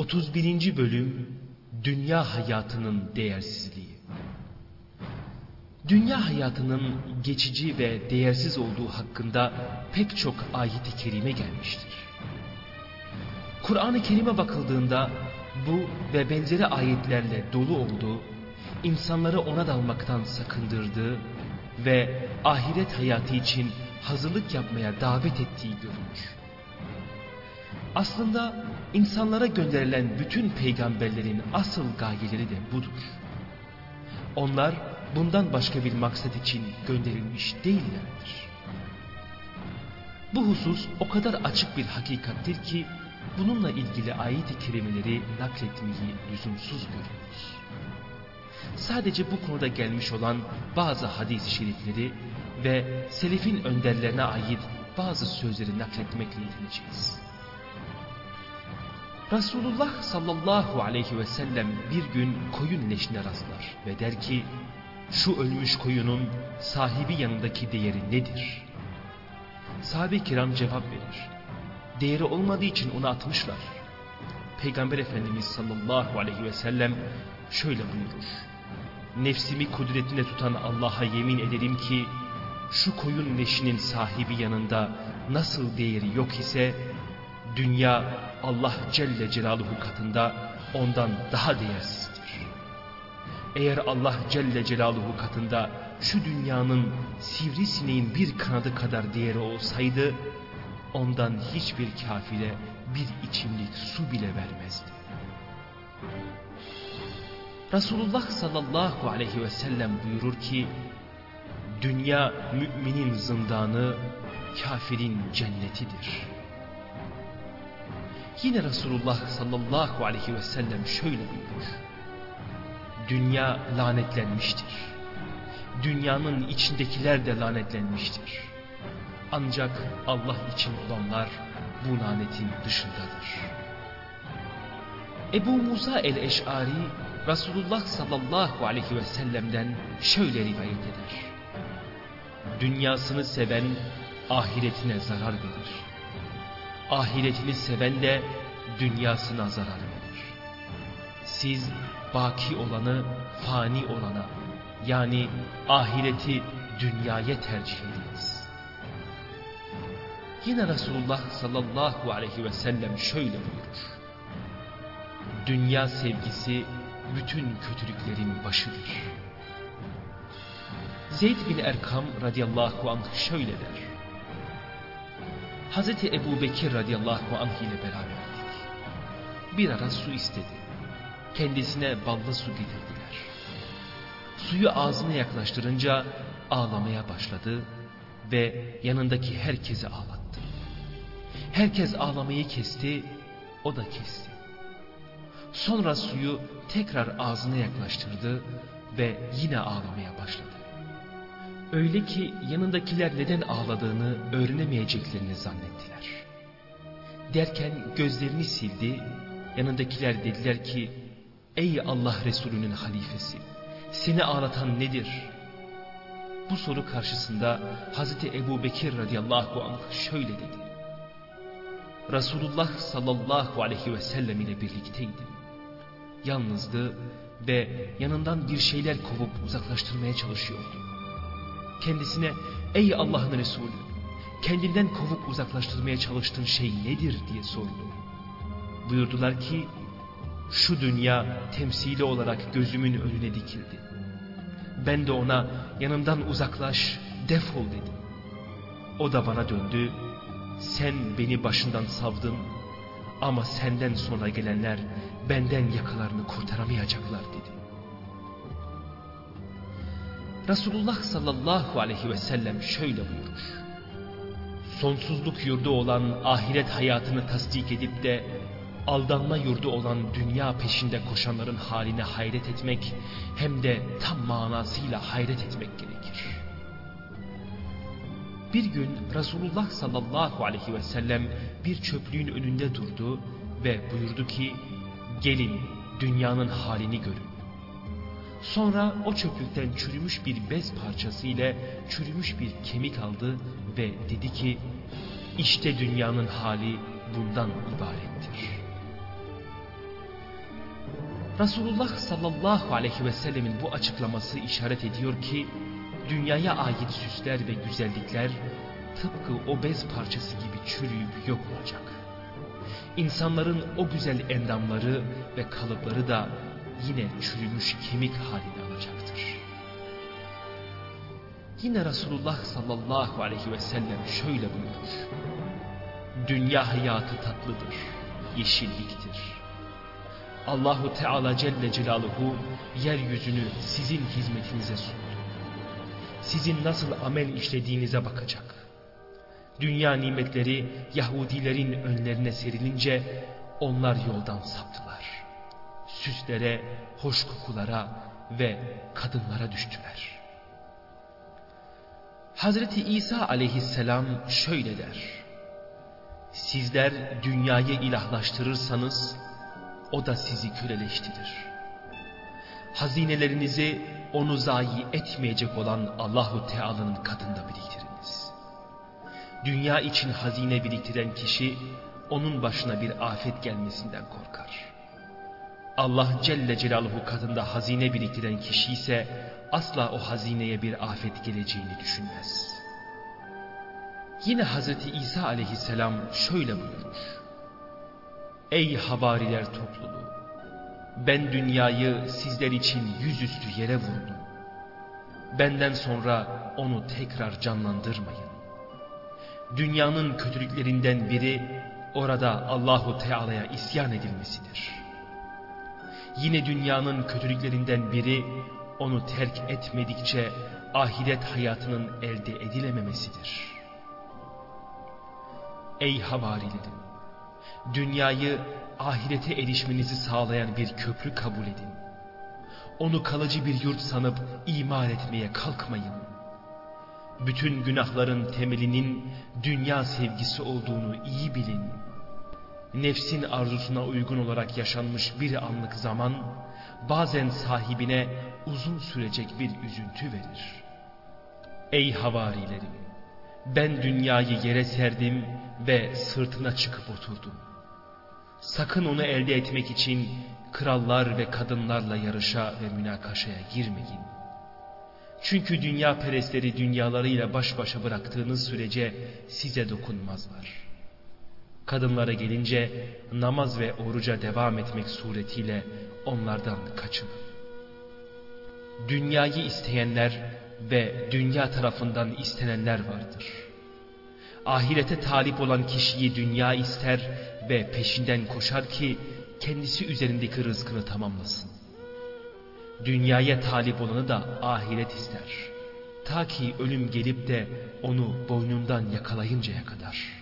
31. Bölüm Dünya Hayatının Değersizliği Dünya hayatının geçici ve değersiz olduğu hakkında pek çok ayet-i kerime gelmiştir. Kur'an-ı Kerim'e bakıldığında bu ve benzeri ayetlerle dolu olduğu, insanları ona dalmaktan sakındırdığı ve ahiret hayatı için hazırlık yapmaya davet ettiği görülür. Aslında insanlara gönderilen bütün peygamberlerin asıl gayeleri de budur. Onlar bundan başka bir maksat için gönderilmiş değillerdir. Bu husus o kadar açık bir hakikattir ki bununla ilgili ayet-i kerimeleri nakletmeyi lüzumsuz görüyoruz. Sadece bu konuda gelmiş olan bazı hadis-i şerifleri ve selefin önderlerine ait bazı sözleri nakletmekle yetineceğiz. Resulullah sallallahu aleyhi ve sellem bir gün koyun leşine rastlar ve der ki şu ölmüş koyunun sahibi yanındaki değeri nedir? Sahabe kiram cevap verir. Değeri olmadığı için onu atmışlar. Peygamber Efendimiz sallallahu aleyhi ve sellem şöyle buyurur. Nefsimi kudretinde tutan Allah'a yemin ederim ki şu koyun leşinin sahibi yanında nasıl değeri yok ise dünya Allah Celle Celaluhu katında ondan daha değersizdir. Eğer Allah Celle Celaluhu katında şu dünyanın sivrisineğin bir kanadı kadar değeri olsaydı ondan hiçbir kafire bir içimlik su bile vermezdi. Resulullah sallallahu aleyhi ve sellem buyurur ki dünya müminin zindanı kafirin cennetidir. Yine Resulullah sallallahu aleyhi ve sellem şöyle buyurur. Dünya lanetlenmiştir. Dünyanın içindekiler de lanetlenmiştir. Ancak Allah için olanlar bu lanetin dışındadır. Ebu Musa el-Eş'ari Resulullah sallallahu aleyhi ve sellem'den şöyle rivayet eder. Dünyasını seven ahiretine zarar verir. Ahiretini seven de dünyasına zarar verir. Siz baki olanı fani olana yani ahireti dünyaya tercih ediniz. Yine Resulullah sallallahu aleyhi ve sellem şöyle buyurur. Dünya sevgisi bütün kötülüklerin başıdır. Zeyd bin Erkam radıyallahu anh şöyle der. Hazreti Ebu Bekir radıyallahu anh ile beraberdik. Bir ara su istedi. Kendisine ballı su getirdiler. Suyu ağzına yaklaştırınca ağlamaya başladı ve yanındaki herkesi ağlattı. Herkes ağlamayı kesti, o da kesti. Sonra suyu tekrar ağzına yaklaştırdı ve yine ağlamaya başladı. Öyle ki yanındakiler neden ağladığını öğrenemeyeceklerini zannettiler. Derken gözlerini sildi, yanındakiler dediler ki, Ey Allah Resulü'nün halifesi, seni ağlatan nedir? Bu soru karşısında Hazreti Ebu Bekir radıyallahu anh şöyle dedi. Resulullah sallallahu aleyhi ve sellem ile birlikteydim. Yalnızdı ve yanından bir şeyler kovup uzaklaştırmaya çalışıyordu. Kendisine ey Allah'ın Resulü kendinden kovup uzaklaştırmaya çalıştığın şey nedir diye sordu. Buyurdular ki şu dünya temsili olarak gözümün önüne dikildi. Ben de ona yanımdan uzaklaş, defol dedim. O da bana döndü, sen beni başından savdın ama senden sonra gelenler benden yakalarını kurtaramayacaklar dedi. Resulullah sallallahu aleyhi ve sellem şöyle buyurur. Sonsuzluk yurdu olan ahiret hayatını tasdik edip de aldanma yurdu olan dünya peşinde koşanların haline hayret etmek hem de tam manasıyla hayret etmek gerekir. Bir gün Resulullah sallallahu aleyhi ve sellem bir çöplüğün önünde durdu ve buyurdu ki gelin dünyanın halini görün. Sonra o çöplükten çürümüş bir bez parçası ile çürümüş bir kemik aldı ve dedi ki işte dünyanın hali bundan ibarettir. Resulullah sallallahu aleyhi ve sellemin bu açıklaması işaret ediyor ki dünyaya ait süsler ve güzellikler tıpkı o bez parçası gibi çürüyüp yok olacak. İnsanların o güzel endamları ve kalıpları da yine çürümüş kemik haline alacaktır. Yine Resulullah sallallahu aleyhi ve sellem şöyle buyurur. Dünya hayatı tatlıdır, yeşilliktir. Allahu Teala Celle Celaluhu yeryüzünü sizin hizmetinize sundu. Sizin nasıl amel işlediğinize bakacak. Dünya nimetleri Yahudilerin önlerine serilince onlar yoldan saptılar. Süslere, hoş kokulara ve kadınlara düştüler. Hazreti İsa aleyhisselam şöyle der. Sizler dünyayı ilahlaştırırsanız o da sizi köleleştirir. Hazinelerinizi onu zayi etmeyecek olan Allahu Teala'nın katında biriktiriniz. Dünya için hazine biriktiren kişi onun başına bir afet gelmesinden korkar. Allah Celle Celaluhu katında hazine biriktiren kişi ise asla o hazineye bir afet geleceğini düşünmez. Yine Hazreti İsa aleyhisselam şöyle buyurur. Ey havariler topluluğu! Ben dünyayı sizler için yüzüstü yere vurdum. Benden sonra onu tekrar canlandırmayın. Dünyanın kötülüklerinden biri orada Allahu Teala'ya isyan edilmesidir. Yine dünyanın kötülüklerinden biri onu terk etmedikçe ahiret hayatının elde edilememesidir. Ey havarilerim! Dünyayı ahirete erişmenizi sağlayan bir köprü kabul edin. Onu kalıcı bir yurt sanıp iman etmeye kalkmayın. Bütün günahların temelinin dünya sevgisi olduğunu iyi bilin. Nefsin arzusuna uygun olarak yaşanmış bir anlık zaman, bazen sahibine uzun sürecek bir üzüntü verir. Ey havarilerim! Ben dünyayı yere serdim ve sırtına çıkıp oturdum. Sakın onu elde etmek için krallar ve kadınlarla yarışa ve münakaşaya girmeyin. Çünkü dünya perestleri dünyalarıyla baş başa bıraktığınız sürece size dokunmazlar. Kadınlara gelince namaz ve oruca devam etmek suretiyle onlardan kaçının. Dünyayı isteyenler ve dünya tarafından istenenler vardır. Ahirete talip olan kişiyi dünya ister ve peşinden koşar ki kendisi üzerindeki rızkını tamamlasın. Dünyaya talip olanı da ahiret ister. Ta ki ölüm gelip de onu boynundan yakalayıncaya kadar.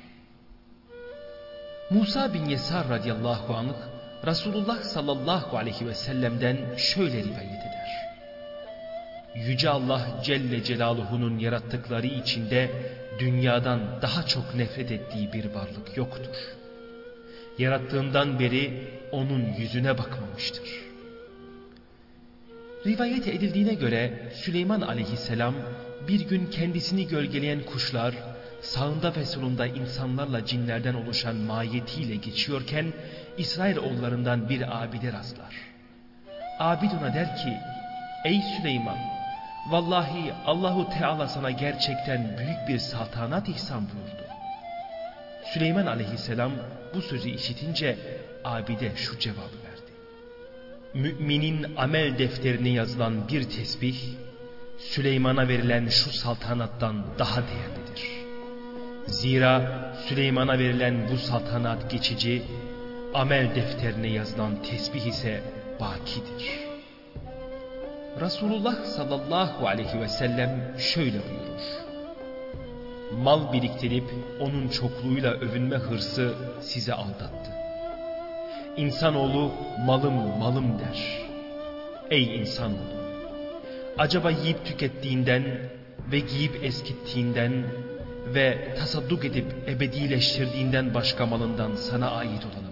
Musa bin Yesar radıyallahu anh Resulullah sallallahu aleyhi ve sellem'den şöyle rivayet eder. Yüce Allah Celle Celaluhu'nun yarattıkları içinde dünyadan daha çok nefret ettiği bir varlık yoktur. Yarattığından beri onun yüzüne bakmamıştır. Rivayet edildiğine göre Süleyman aleyhisselam bir gün kendisini gölgeleyen kuşlar, sağında ve solunda insanlarla cinlerden oluşan mahiyetiyle geçiyorken İsrail oğullarından bir abide rastlar. Abid ona der ki, ey Süleyman, vallahi Allahu Teala sana gerçekten büyük bir saltanat ihsan buyurdu. Süleyman aleyhisselam bu sözü işitince abide şu cevabı verdi. Müminin amel defterine yazılan bir tesbih, Süleyman'a verilen şu saltanattan daha değerlidir. Zira Süleyman'a verilen bu saltanat geçici, amel defterine yazılan tesbih ise bakidir. Resulullah sallallahu aleyhi ve sellem şöyle buyurur. Mal biriktirip onun çokluğuyla övünme hırsı size aldattı. İnsanoğlu malım malım der. Ey insanoğlu! Acaba yiyip tükettiğinden ve giyip eskittiğinden ve tasadduk edip ebedileştirdiğinden başka malından sana ait olanı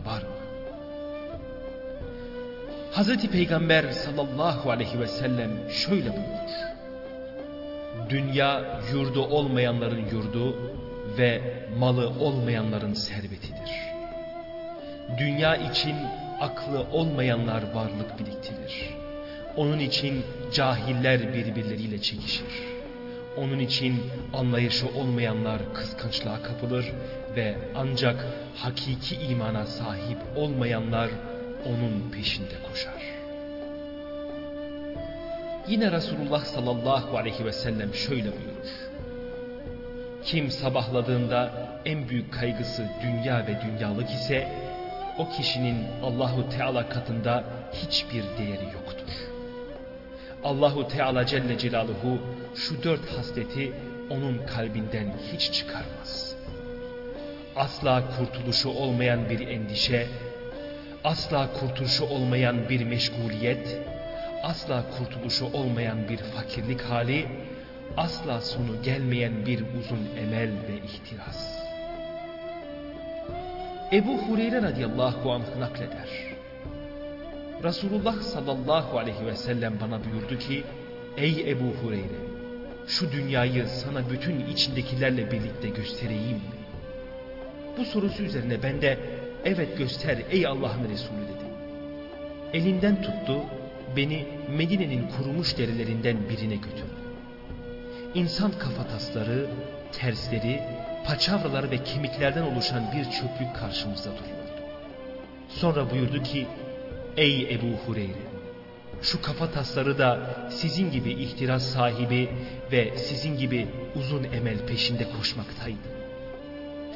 Hazreti Peygamber sallallahu aleyhi ve sellem şöyle buyurur. Dünya yurdu olmayanların yurdu ve malı olmayanların servetidir. Dünya için aklı olmayanlar varlık biriktirir. Onun için cahiller birbirleriyle çekişir. Onun için anlayışı olmayanlar kıskançlığa kapılır ve ancak hakiki imana sahip olmayanlar onun peşinde koşar. Yine Resulullah sallallahu aleyhi ve sellem şöyle buyurur. Kim sabahladığında en büyük kaygısı dünya ve dünyalık ise o kişinin Allahu Teala katında hiçbir değeri yoktur. Allahu Teala Celle Celaluhu şu dört hasleti onun kalbinden hiç çıkarmaz. Asla kurtuluşu olmayan bir endişe, asla kurtuluşu olmayan bir meşguliyet, asla kurtuluşu olmayan bir fakirlik hali, asla sonu gelmeyen bir uzun emel ve ihtiras. Ebu Hureyre radıyallahu anh nakleder. Resulullah sallallahu aleyhi ve sellem bana buyurdu ki, Ey Ebu Hureyre, şu dünyayı sana bütün içindekilerle birlikte göstereyim? Bu sorusu üzerine ben de, evet göster ey Allah'ın Resulü dedim. Elinden tuttu, beni Medine'nin kurumuş derelerinden birine götürdü. İnsan kafatasları, tersleri, paçavralar ve kemiklerden oluşan bir çöplük karşımızda duruyordu. Sonra buyurdu ki, Ey Ebu Hureyre! Şu kafa tasları da sizin gibi ihtiras sahibi ve sizin gibi uzun emel peşinde koşmaktaydı.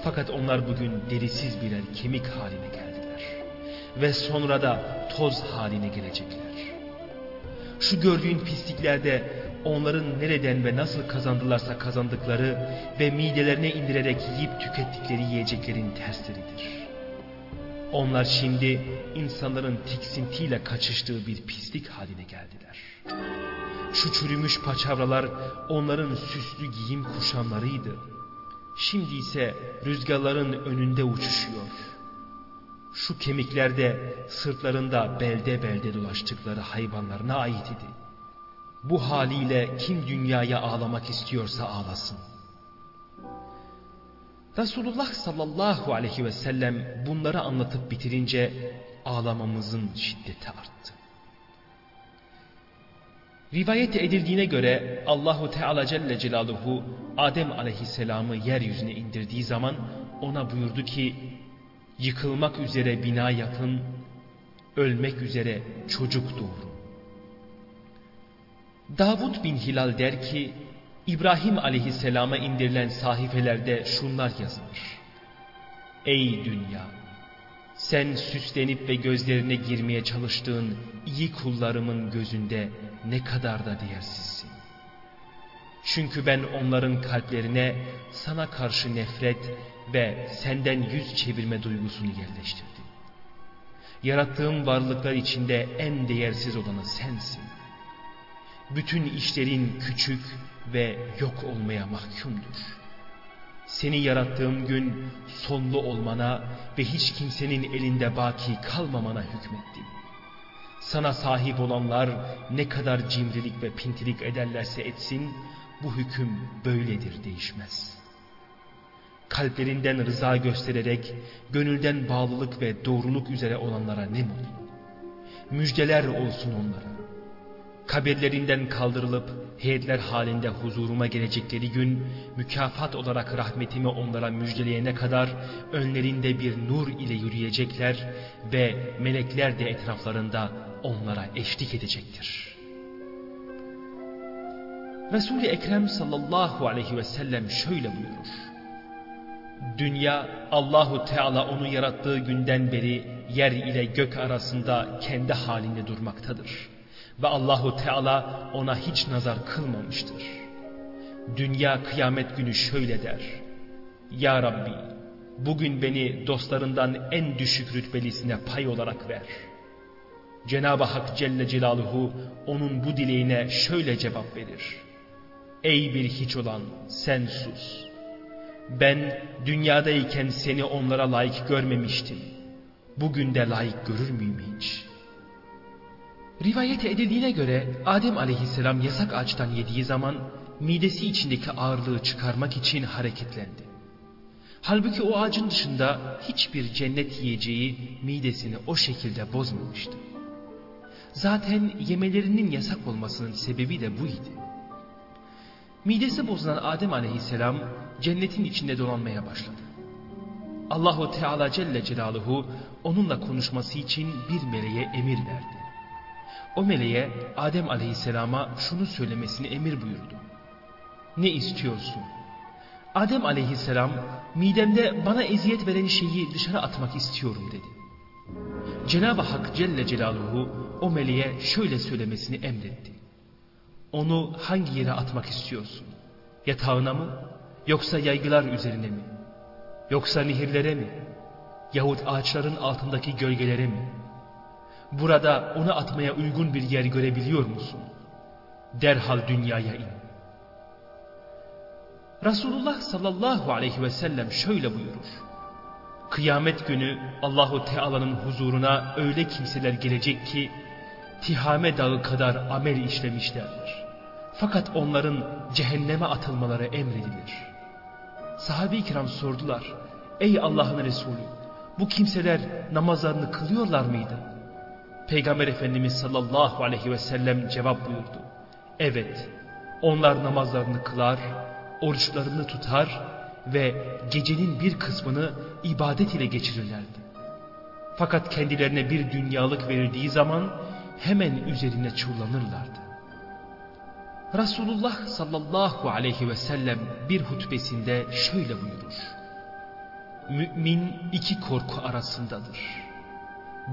Fakat onlar bugün derisiz birer kemik haline geldiler. Ve sonra da toz haline gelecekler. Şu gördüğün pisliklerde onların nereden ve nasıl kazandılarsa kazandıkları ve midelerine indirerek yiyip tükettikleri yiyeceklerin tersleridir. Onlar şimdi insanların tiksintiyle kaçıştığı bir pislik haline geldiler. Şu çürümüş paçavralar onların süslü giyim kuşamlarıydı. Şimdi ise rüzgarların önünde uçuşuyor. Şu kemikler de sırtlarında belde belde dolaştıkları hayvanlarına ait idi. Bu haliyle kim dünyaya ağlamak istiyorsa ağlasın. Resulullah sallallahu aleyhi ve sellem bunları anlatıp bitirince ağlamamızın şiddeti arttı. Rivayet edildiğine göre Allahu Teala Celle Celaluhu Adem aleyhisselamı yeryüzüne indirdiği zaman ona buyurdu ki yıkılmak üzere bina yapın, ölmek üzere çocuk doğurun. Davud bin Hilal der ki İbrahim aleyhisselama indirilen sahifelerde şunlar yazılır. Ey dünya! Sen süslenip ve gözlerine girmeye çalıştığın iyi kullarımın gözünde ne kadar da değersizsin. Çünkü ben onların kalplerine sana karşı nefret ve senden yüz çevirme duygusunu yerleştirdim. Yarattığım varlıklar içinde en değersiz olanı sensin. Bütün işlerin küçük ve yok olmaya mahkumdur. Seni yarattığım gün sonlu olmana ve hiç kimsenin elinde baki kalmamana hükmettim. Sana sahip olanlar ne kadar cimrilik ve pintilik ederlerse etsin, bu hüküm böyledir değişmez. Kalplerinden rıza göstererek, gönülden bağlılık ve doğruluk üzere olanlara ne mutlu. Müjdeler olsun onlara kabirlerinden kaldırılıp heyetler halinde huzuruma gelecekleri gün mükafat olarak rahmetimi onlara müjdeleyene kadar önlerinde bir nur ile yürüyecekler ve melekler de etraflarında onlara eşlik edecektir. Resul-i Ekrem sallallahu aleyhi ve sellem şöyle buyurur. Dünya Allahu Teala onu yarattığı günden beri yer ile gök arasında kendi halinde durmaktadır ve Allahu Teala ona hiç nazar kılmamıştır. Dünya kıyamet günü şöyle der. Ya Rabbi bugün beni dostlarından en düşük rütbelisine pay olarak ver. Cenab-ı Hak Celle Celaluhu onun bu dileğine şöyle cevap verir. Ey bir hiç olan sen sus. Ben dünyadayken seni onlara layık görmemiştim. Bugün de layık görür müyüm hiç?'' Rivayet edildiğine göre Adem aleyhisselam yasak ağaçtan yediği zaman midesi içindeki ağırlığı çıkarmak için hareketlendi. Halbuki o ağacın dışında hiçbir cennet yiyeceği midesini o şekilde bozmamıştı. Zaten yemelerinin yasak olmasının sebebi de buydu. Midesi bozulan Adem aleyhisselam cennetin içinde dolanmaya başladı. Allahu Teala Celle Celaluhu onunla konuşması için bir meleğe emir verdi. O meleğe Adem aleyhisselama şunu söylemesini emir buyurdu. Ne istiyorsun? Adem aleyhisselam midemde bana eziyet veren şeyi dışarı atmak istiyorum dedi. Cenab-ı Hak Celle Celaluhu o meleğe şöyle söylemesini emretti. Onu hangi yere atmak istiyorsun? Yatağına mı? Yoksa yaygılar üzerine mi? Yoksa nehirlere mi? Yahut ağaçların altındaki gölgelere mi? Burada onu atmaya uygun bir yer görebiliyor musun? Derhal dünyaya in. Resulullah sallallahu aleyhi ve sellem şöyle buyurur. Kıyamet günü Allahu Teala'nın huzuruna öyle kimseler gelecek ki Tihame dağı kadar amel işlemişlerdir. Fakat onların cehenneme atılmaları emredilir. Sahabe-i kiram sordular. Ey Allah'ın Resulü bu kimseler namazlarını kılıyorlar mıydı? Peygamber Efendimiz sallallahu aleyhi ve sellem cevap buyurdu. Evet onlar namazlarını kılar, oruçlarını tutar ve gecenin bir kısmını ibadet ile geçirirlerdi. Fakat kendilerine bir dünyalık verildiği zaman hemen üzerine çullanırlardı. Resulullah sallallahu aleyhi ve sellem bir hutbesinde şöyle buyurur. Mümin iki korku arasındadır.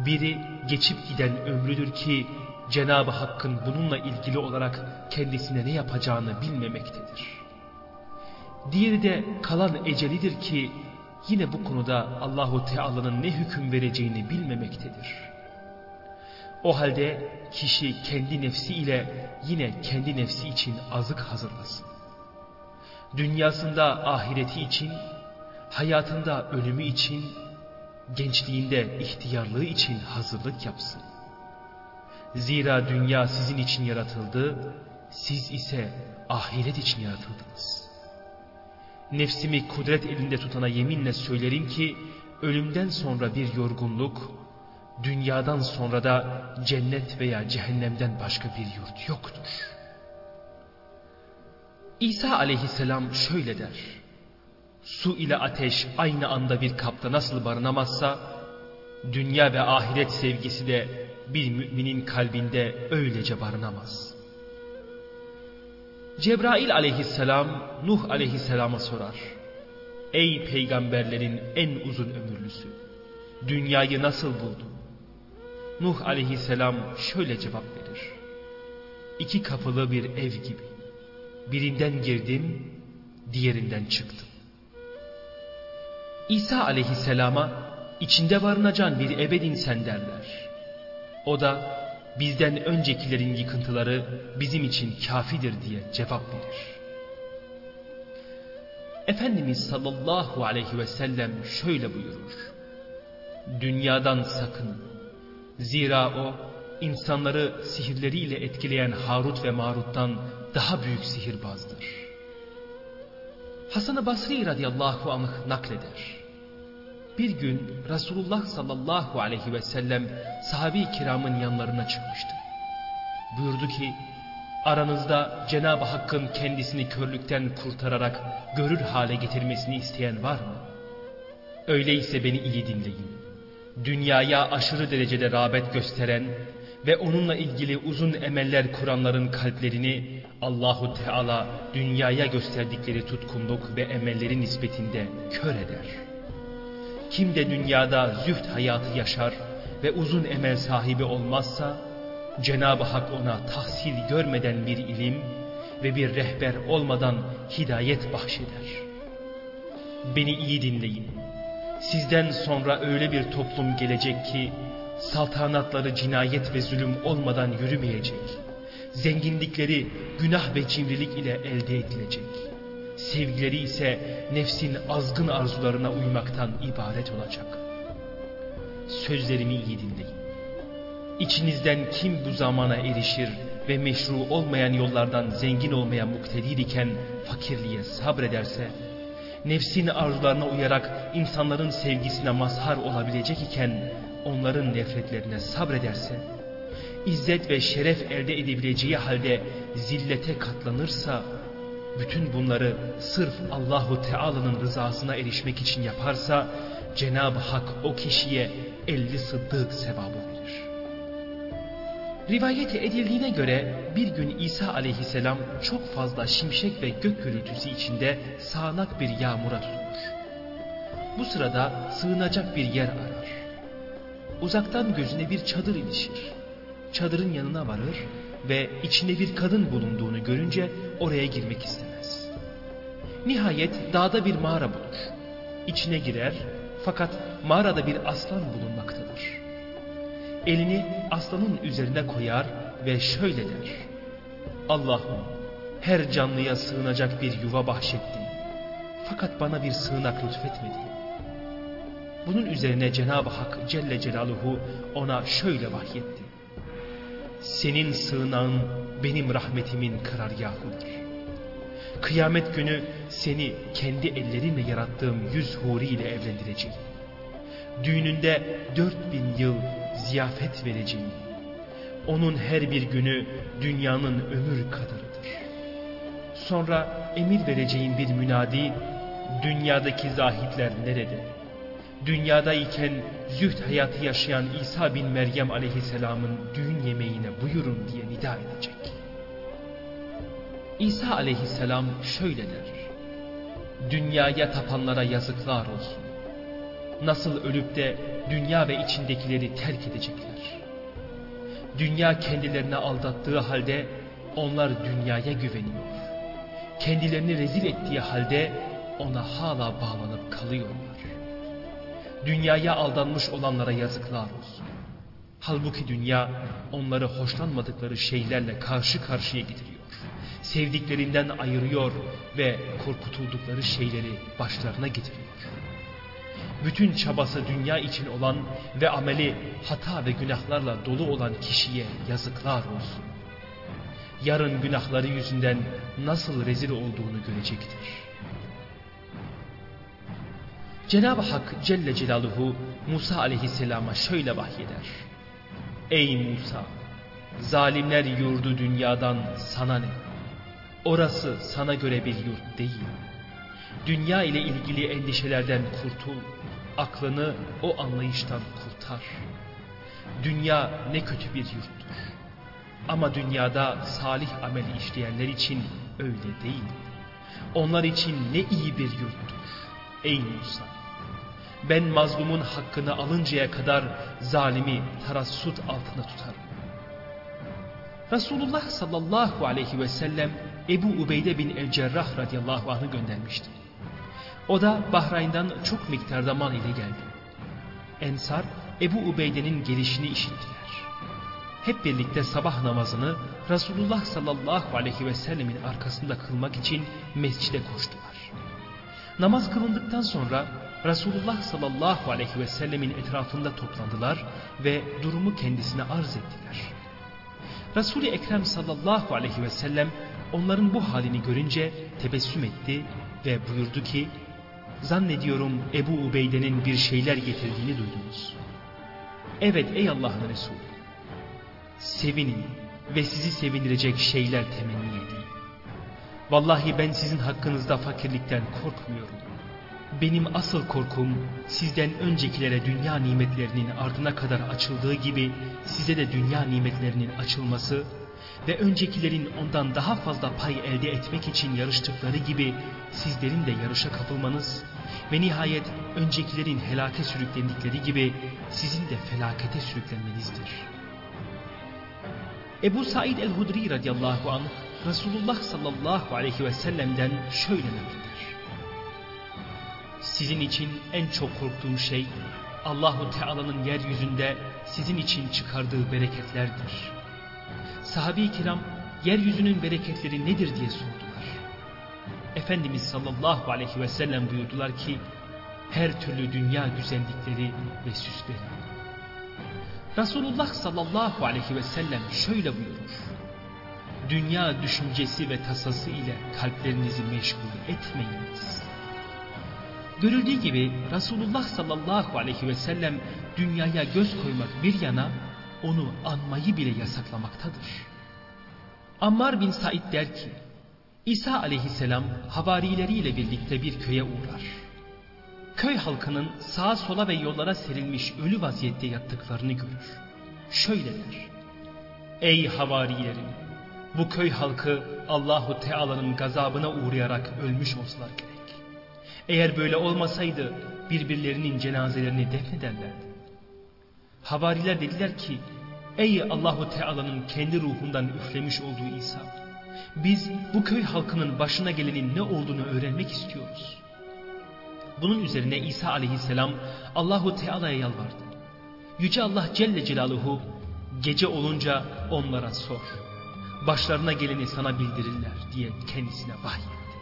Biri geçip giden ömrüdür ki Cenab-ı Hakk'ın bununla ilgili olarak kendisine ne yapacağını bilmemektedir. Diğeri de kalan ecelidir ki yine bu konuda Allahu Teala'nın ne hüküm vereceğini bilmemektedir. O halde kişi kendi nefsi ile yine kendi nefsi için azık hazırlasın. Dünyasında ahireti için, hayatında ölümü için, gençliğinde ihtiyarlığı için hazırlık yapsın. Zira dünya sizin için yaratıldı, siz ise ahiret için yaratıldınız. Nefsimi kudret elinde tutana yeminle söylerim ki, ölümden sonra bir yorgunluk, dünyadan sonra da cennet veya cehennemden başka bir yurt yoktur. İsa aleyhisselam şöyle der. Su ile ateş aynı anda bir kapta nasıl barınamazsa, dünya ve ahiret sevgisi de bir müminin kalbinde öylece barınamaz. Cebrail aleyhisselam Nuh aleyhisselama sorar. Ey peygamberlerin en uzun ömürlüsü! Dünyayı nasıl buldun? Nuh aleyhisselam şöyle cevap verir. İki kapılı bir ev gibi. Birinden girdim, diğerinden çıktım. İsa aleyhisselama içinde barınacağın bir ebedin sen derler. O da bizden öncekilerin yıkıntıları bizim için kafidir diye cevap verir. Efendimiz sallallahu aleyhi ve sellem şöyle buyurur. Dünyadan sakın Zira o insanları sihirleriyle etkileyen Harut ve Marut'tan daha büyük sihirbazdır. Hasan-ı Basri radıyallahu anh nakleder. Bir gün Resulullah sallallahu aleyhi ve sellem sahabi kiramın yanlarına çıkmıştı. Buyurdu ki aranızda Cenab-ı Hakk'ın kendisini körlükten kurtararak görür hale getirmesini isteyen var mı? Öyleyse beni iyi dinleyin dünyaya aşırı derecede rağbet gösteren ve onunla ilgili uzun emeller kuranların kalplerini Allahu Teala dünyaya gösterdikleri tutkunluk ve emelleri nispetinde kör eder. Kim de dünyada züht hayatı yaşar ve uzun emel sahibi olmazsa Cenab-ı Hak ona tahsil görmeden bir ilim ve bir rehber olmadan hidayet bahşeder. Beni iyi dinleyin. Sizden sonra öyle bir toplum gelecek ki saltanatları cinayet ve zulüm olmadan yürümeyecek. Zenginlikleri günah ve cimrilik ile elde edilecek. Sevgileri ise nefsin azgın arzularına uymaktan ibaret olacak. Sözlerimi iyi dinleyin. İçinizden kim bu zamana erişir ve meşru olmayan yollardan zengin olmaya muktedir iken fakirliğe sabrederse, nefsin arzularına uyarak insanların sevgisine mazhar olabilecek iken onların nefretlerine sabrederse, izzet ve şeref elde edebileceği halde zillete katlanırsa, bütün bunları sırf Allahu Teala'nın rızasına erişmek için yaparsa, Cenab-ı Hak o kişiye elli sıddık sevabı verir. Rivayet edildiğine göre bir gün İsa aleyhisselam çok fazla şimşek ve gök gürültüsü içinde sağanak bir yağmura tutulur. Bu sırada sığınacak bir yer arar. Uzaktan gözüne bir çadır ilişir. Çadırın yanına varır ve içinde bir kadın bulunduğunu görünce oraya girmek istemez. Nihayet dağda bir mağara bulur. İçine girer fakat mağarada bir aslan bulunmaktadır. Elini aslanın üzerine koyar ve şöyle der. Allah'ım her canlıya sığınacak bir yuva bahşettin. Fakat bana bir sığınak lütfetmedin. Bunun üzerine Cenab-ı Hak Celle Celaluhu ona şöyle vahyetti. Senin sığınağın benim rahmetimin karargahıdır. Kıyamet günü seni kendi ellerimle yarattığım yüz huri ile evlendireceğim. Düğününde dört bin yıl ziyafet vereceğim. Onun her bir günü dünyanın ömür kadarıdır. Sonra emir vereceğim bir münadi, dünyadaki zahitler nerede? Dünyadayken zühd hayatı yaşayan İsa bin Meryem aleyhisselamın düğün yemeğine buyurun diye nida edecek. İsa aleyhisselam şöyle der. Dünyaya tapanlara yazıklar olsun. Nasıl ölüp de dünya ve içindekileri terk edecekler. Dünya kendilerini aldattığı halde onlar dünyaya güveniyor. Kendilerini rezil ettiği halde ona hala bağlanıp kalıyorlar. Dünyaya aldanmış olanlara yazıklar olsun. Halbuki dünya onları hoşlanmadıkları şeylerle karşı karşıya getiriyor. Sevdiklerinden ayırıyor ve korkutuldukları şeyleri başlarına getiriyor. Bütün çabası dünya için olan ve ameli hata ve günahlarla dolu olan kişiye yazıklar olsun. Yarın günahları yüzünden nasıl rezil olduğunu görecektir. Cenab-ı Hak Celle Celaluhu Musa aleyhisselama şöyle vahyeder. Ey Musa! Zalimler yurdu dünyadan sana ne? Orası sana göre bir yurt değil. Dünya ile ilgili endişelerden kurtul. Aklını o anlayıştan kurtar. Dünya ne kötü bir yurttur. Ama dünyada salih ameli işleyenler için öyle değil. Onlar için ne iyi bir yurttur. Ey Musa! Ben mazlumun hakkını alıncaya kadar zalimi tarassut altında tutarım. Resulullah sallallahu aleyhi ve sellem Ebu Ubeyde bin el-Cerrah radıyallahu anh'ı göndermişti. O da Bahrayn'dan çok miktarda mal ile geldi. Ensar Ebu Ubeyde'nin gelişini işittiler. Hep birlikte sabah namazını Resulullah sallallahu aleyhi ve sellemin arkasında kılmak için mescide koştular. Namaz kılındıktan sonra Resulullah sallallahu aleyhi ve sellemin etrafında toplandılar ve durumu kendisine arz ettiler. Resul-i Ekrem sallallahu aleyhi ve sellem onların bu halini görünce tebessüm etti ve buyurdu ki zannediyorum Ebu Ubeyde'nin bir şeyler getirdiğini duydunuz. Evet ey Allah'ın Resulü sevinin ve sizi sevindirecek şeyler temenni edin. Vallahi ben sizin hakkınızda fakirlikten korkmuyorum. Benim asıl korkum sizden öncekilere dünya nimetlerinin ardına kadar açıldığı gibi size de dünya nimetlerinin açılması ve öncekilerin ondan daha fazla pay elde etmek için yarıştıkları gibi sizlerin de yarışa kapılmanız ve nihayet öncekilerin helake sürüklendikleri gibi sizin de felakete sürüklenmenizdir. Ebu Said el-Hudri radıyallahu anh Resulullah sallallahu aleyhi ve sellem'den şöyle nakleder. Sizin için en çok korktuğum şey Allahu Teala'nın yeryüzünde sizin için çıkardığı bereketlerdir. Sahabi-i kiram yeryüzünün bereketleri nedir diye sordular. Efendimiz sallallahu aleyhi ve sellem buyurdular ki her türlü dünya güzellikleri ve süsleri. Resulullah sallallahu aleyhi ve sellem şöyle buyurur. Dünya düşüncesi ve tasası ile kalplerinizi meşgul etmeyiniz. Görüldüğü gibi Resulullah sallallahu aleyhi ve sellem dünyaya göz koymak bir yana onu anmayı bile yasaklamaktadır. Ammar bin Said der ki, İsa aleyhisselam havarileriyle birlikte bir köye uğrar. Köy halkının sağa sola ve yollara serilmiş ölü vaziyette yattıklarını görür. Şöyle der. Ey havarilerim! Bu köy halkı Allahu Teala'nın gazabına uğrayarak ölmüş olsalar gerek. Eğer böyle olmasaydı birbirlerinin cenazelerini defnederlerdi. Havariler dediler ki Ey Allahu Teala'nın kendi ruhundan üflemiş olduğu İsa biz bu köy halkının başına gelenin ne olduğunu öğrenmek istiyoruz. Bunun üzerine İsa aleyhisselam Allahu Teala'ya yalvardı. Yüce Allah Celle Celaluhu gece olunca onlara sor. Başlarına geleni sana bildirirler diye kendisine vahyetti.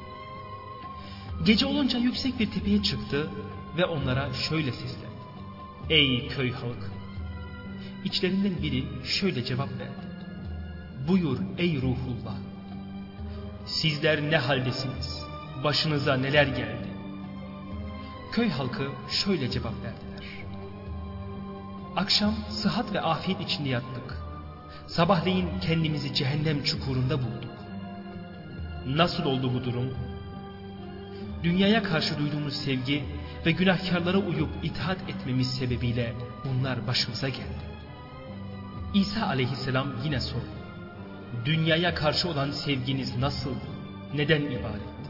Gece olunca yüksek bir tepeye çıktı ve onlara şöyle seslendi. Ey köy halkı! İçlerinden biri şöyle cevap verdi. Buyur ey ruhullah! Sizler ne haldesiniz? Başınıza neler geldi? Köy halkı şöyle cevap verdiler. Akşam sıhhat ve afiyet içinde yattık. Sabahleyin kendimizi cehennem çukurunda bulduk. Nasıl oldu bu durum? Dünyaya karşı duyduğumuz sevgi ve günahkarlara uyup itaat etmemiz sebebiyle bunlar başımıza geldi. İsa aleyhisselam yine sordu. Dünyaya karşı olan sevginiz nasıldı? Neden ibaretti?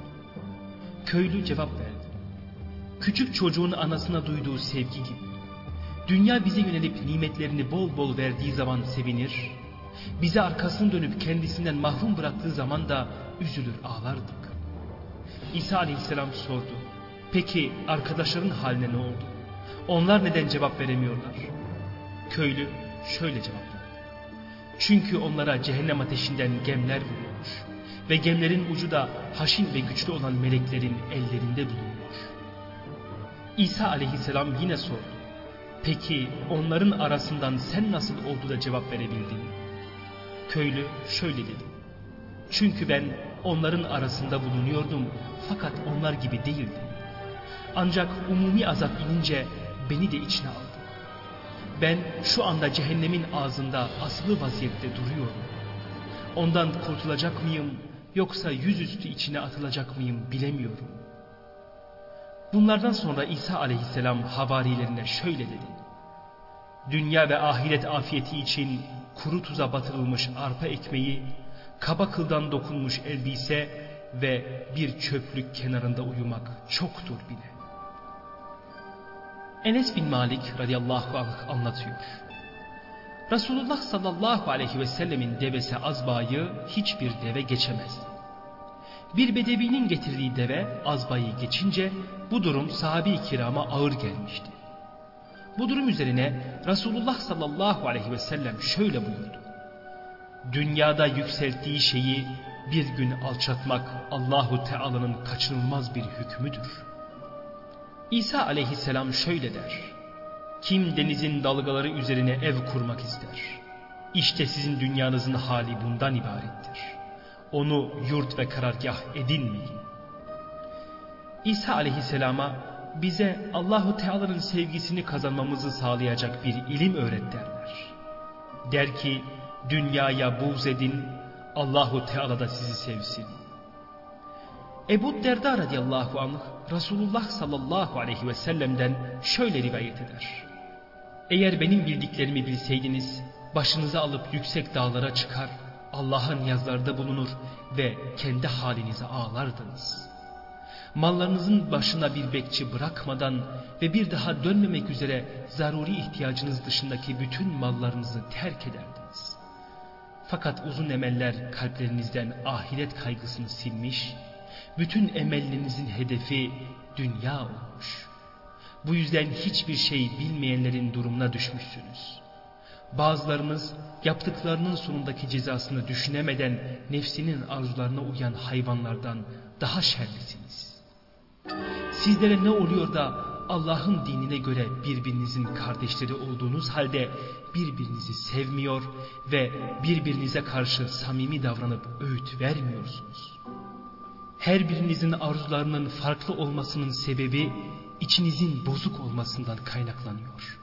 Köylü cevap verdi. Küçük çocuğun anasına duyduğu sevgi gibi. Dünya bize yönelip nimetlerini bol bol verdiği zaman sevinir, bize arkasını dönüp kendisinden mahrum bıraktığı zaman da üzülür ağlardık. İsa aleyhisselam sordu. Peki arkadaşların haline ne oldu? Onlar neden cevap veremiyorlar? Köylü şöyle cevap verdi. Çünkü onlara cehennem ateşinden gemler vuruyormuş. Ve gemlerin ucu da haşin ve güçlü olan meleklerin ellerinde bulunuyor. İsa aleyhisselam yine sordu. Peki onların arasından sen nasıl oldu da cevap verebildin? Köylü şöyle dedi. Çünkü ben onların arasında bulunuyordum fakat onlar gibi değildim. Ancak umumi azap inince beni de içine aldı. Ben şu anda cehennemin ağzında asılı vaziyette duruyorum. Ondan kurtulacak mıyım yoksa yüzüstü içine atılacak mıyım bilemiyorum. Bunlardan sonra İsa aleyhisselam havarilerine şöyle dedi. Dünya ve ahiret afiyeti için kuru tuza batırılmış arpa ekmeği, kaba kıldan dokunmuş elbise ve bir çöplük kenarında uyumak çoktur bile. Enes bin Malik radıyallahu anh anlatıyor. Resulullah sallallahu aleyhi ve sellemin devesi Azba'yı hiçbir deve geçemezdi. Bir bedevinin getirdiği deve Azba'yı geçince bu durum sahabi-i kirama ağır gelmişti. Bu durum üzerine Resulullah sallallahu aleyhi ve sellem şöyle buyurdu. Dünyada yükselttiği şeyi bir gün alçatmak Allahu Teala'nın kaçınılmaz bir hükmüdür. İsa aleyhisselam şöyle der. Kim denizin dalgaları üzerine ev kurmak ister? İşte sizin dünyanızın hali bundan ibarettir. Onu yurt ve karargah edinmeyin. İsa aleyhisselama bize Allahu Teala'nın sevgisini kazanmamızı sağlayacak bir ilim öğret derler. Der ki dünyaya buğz edin Allahu Teala da sizi sevsin. Ebu Derda radıyallahu anh Resulullah sallallahu aleyhi ve sellem'den şöyle rivayet eder. Eğer benim bildiklerimi bilseydiniz başınıza alıp yüksek dağlara çıkar Allah'ın yazlarda bulunur ve kendi halinize ağlardınız. Mallarınızın başına bir bekçi bırakmadan ve bir daha dönmemek üzere zaruri ihtiyacınız dışındaki bütün mallarınızı terk ederdiniz. Fakat uzun emeller kalplerinizden ahiret kaygısını silmiş bütün emellerinizin hedefi dünya olmuş. Bu yüzden hiçbir şey bilmeyenlerin durumuna düşmüşsünüz. Bazılarınız yaptıklarının sonundaki cezasını düşünemeden nefsinin arzularına uyan hayvanlardan daha şerlisiniz. Sizlere ne oluyor da Allah'ın dinine göre birbirinizin kardeşleri olduğunuz halde birbirinizi sevmiyor ve birbirinize karşı samimi davranıp öğüt vermiyorsunuz. Her birinizin arzularının farklı olmasının sebebi içinizin bozuk olmasından kaynaklanıyor.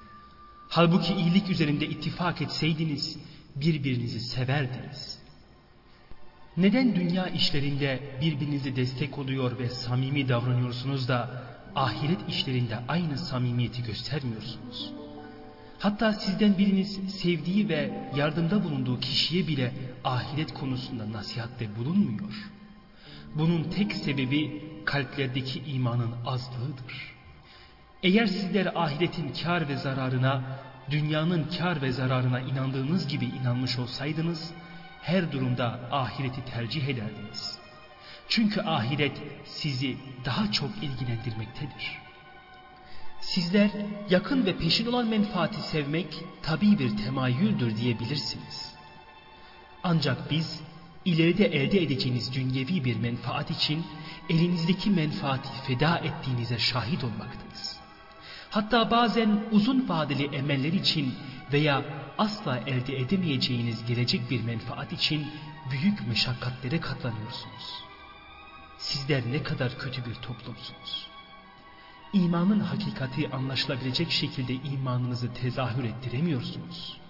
Halbuki iyilik üzerinde ittifak etseydiniz birbirinizi severdiniz. Neden dünya işlerinde birbirinize destek oluyor ve samimi davranıyorsunuz da ahiret işlerinde aynı samimiyeti göstermiyorsunuz? Hatta sizden biriniz sevdiği ve yardımda bulunduğu kişiye bile ahiret konusunda nasihatte bulunmuyor. Bunun tek sebebi kalplerdeki imanın azlığıdır. Eğer sizler ahiretin kar ve zararına, dünyanın kar ve zararına inandığınız gibi inanmış olsaydınız, her durumda ahireti tercih ederdiniz. Çünkü ahiret sizi daha çok ilgilendirmektedir. Sizler yakın ve peşin olan menfaati sevmek tabi bir temayüldür diyebilirsiniz. Ancak biz ileride elde edeceğiniz dünyevi bir menfaat için elinizdeki menfaati feda ettiğinize şahit olmaktayız. Hatta bazen uzun vadeli emeller için veya asla elde edemeyeceğiniz gelecek bir menfaat için büyük meşakkatlere katlanıyorsunuz. Sizler ne kadar kötü bir toplumsunuz. İmanın hakikati anlaşılabilecek şekilde imanınızı tezahür ettiremiyorsunuz.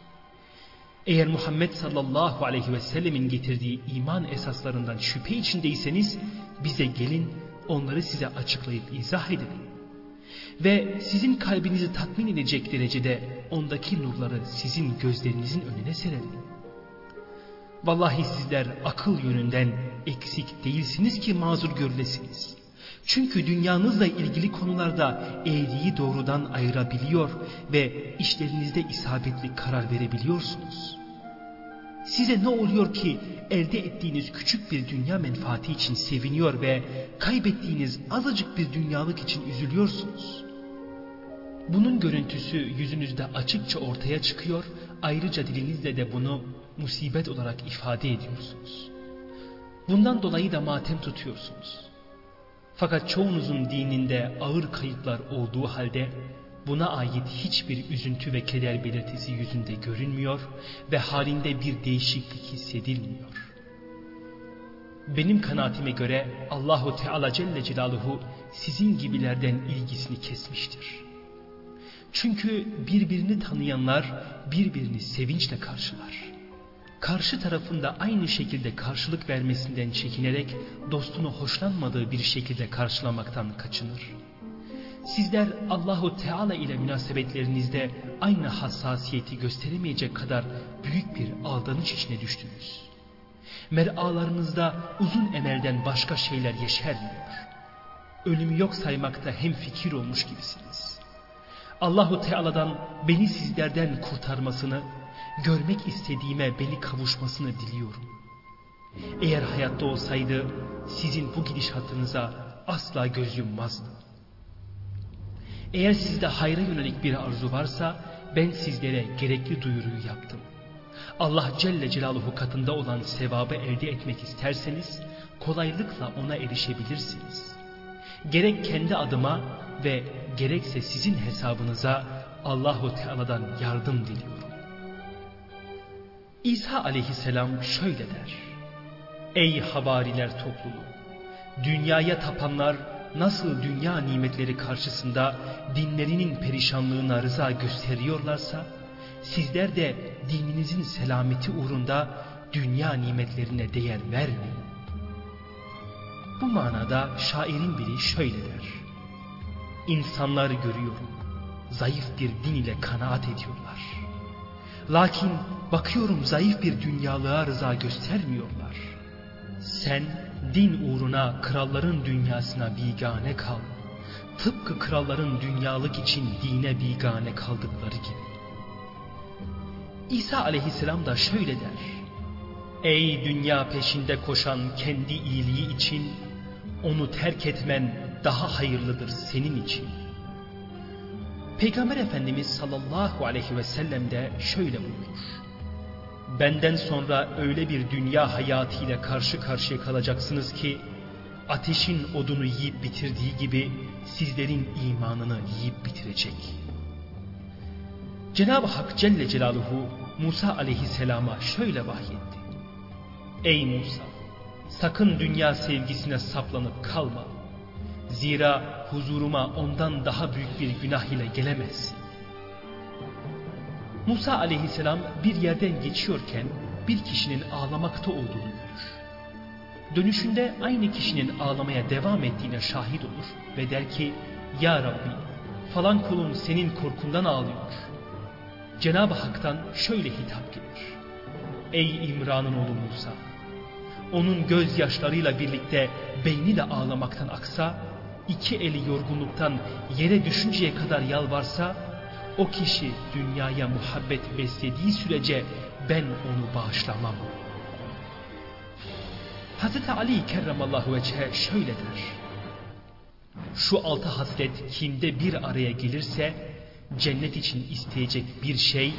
Eğer Muhammed sallallahu aleyhi ve sellemin getirdiği iman esaslarından şüphe içindeyseniz bize gelin onları size açıklayıp izah edelim. Ve sizin kalbinizi tatmin edecek derecede ondaki nurları sizin gözlerinizin önüne serelim. Vallahi sizler akıl yönünden eksik değilsiniz ki mazur görülesiniz. Çünkü dünyanızla ilgili konularda eğriyi doğrudan ayırabiliyor ve işlerinizde isabetli karar verebiliyorsunuz. Size ne oluyor ki elde ettiğiniz küçük bir dünya menfaati için seviniyor ve kaybettiğiniz azıcık bir dünyalık için üzülüyorsunuz? Bunun görüntüsü yüzünüzde açıkça ortaya çıkıyor, ayrıca dilinizle de bunu musibet olarak ifade ediyorsunuz. Bundan dolayı da matem tutuyorsunuz. Fakat çoğunuzun dininde ağır kayıplar olduğu halde buna ait hiçbir üzüntü ve keder belirtisi yüzünde görünmüyor ve halinde bir değişiklik hissedilmiyor. Benim kanaatime göre Allahu Teala Celle Celaluhu sizin gibilerden ilgisini kesmiştir. Çünkü birbirini tanıyanlar birbirini sevinçle karşılar karşı tarafında aynı şekilde karşılık vermesinden çekinerek dostunu hoşlanmadığı bir şekilde karşılamaktan kaçınır. Sizler Allahu Teala ile münasebetlerinizde aynı hassasiyeti gösteremeyecek kadar büyük bir aldanış içine düştünüz. Mer'alarınızda uzun emelden başka şeyler yeşermiyor. Ölümü yok saymakta hem fikir olmuş gibisiniz. Allahu Teala'dan beni sizlerden kurtarmasını görmek istediğime beni kavuşmasını diliyorum. Eğer hayatta olsaydı sizin bu gidişatınıza asla göz yummazdı. Eğer sizde hayra yönelik bir arzu varsa ben sizlere gerekli duyuruyu yaptım. Allah Celle Celaluhu katında olan sevabı elde etmek isterseniz kolaylıkla ona erişebilirsiniz. Gerek kendi adıma ve gerekse sizin hesabınıza Allahu Teala'dan yardım diliyorum. İsa aleyhisselam şöyle der. Ey havariler topluluğu! Dünyaya tapanlar nasıl dünya nimetleri karşısında dinlerinin perişanlığına rıza gösteriyorlarsa, sizler de dininizin selameti uğrunda dünya nimetlerine değer vermeyin. Bu manada şairin biri şöyle der. İnsanları görüyorum, zayıf bir din ile kanaat ediyorlar. Lakin bakıyorum zayıf bir dünyalığa rıza göstermiyorlar. Sen din uğruna kralların dünyasına bigane kal. Tıpkı kralların dünyalık için dine bigane kaldıkları gibi. İsa aleyhisselam da şöyle der. Ey dünya peşinde koşan kendi iyiliği için onu terk etmen daha hayırlıdır senin için.'' Peygamber Efendimiz sallallahu aleyhi ve sellem de şöyle buyurur. Benden sonra öyle bir dünya hayatıyla karşı karşıya kalacaksınız ki ateşin odunu yiyip bitirdiği gibi sizlerin imanını yiyip bitirecek. Cenab-ı Hak Celle Celaluhu Musa aleyhisselama şöyle vahyetti. Ey Musa! sakın dünya sevgisine saplanıp kalma. Zira huzuruma ondan daha büyük bir günah ile gelemezsin. Musa aleyhisselam bir yerden geçiyorken bir kişinin ağlamakta olduğunu görür. Dönüşünde aynı kişinin ağlamaya devam ettiğine şahit olur ve der ki Ya Rabbi falan kulun senin korkundan ağlıyor. Cenab-ı Hak'tan şöyle hitap gelir. Ey İmran'ın oğlu Musa! Onun gözyaşlarıyla birlikte beyni de ağlamaktan aksa, iki eli yorgunluktan yere düşünceye kadar yalvarsa, o kişi dünyaya muhabbet beslediği sürece ben onu bağışlamam. Hz. Ali kerramallahu veçhe şöyle der. Şu altı haslet kimde bir araya gelirse cennet için isteyecek bir şey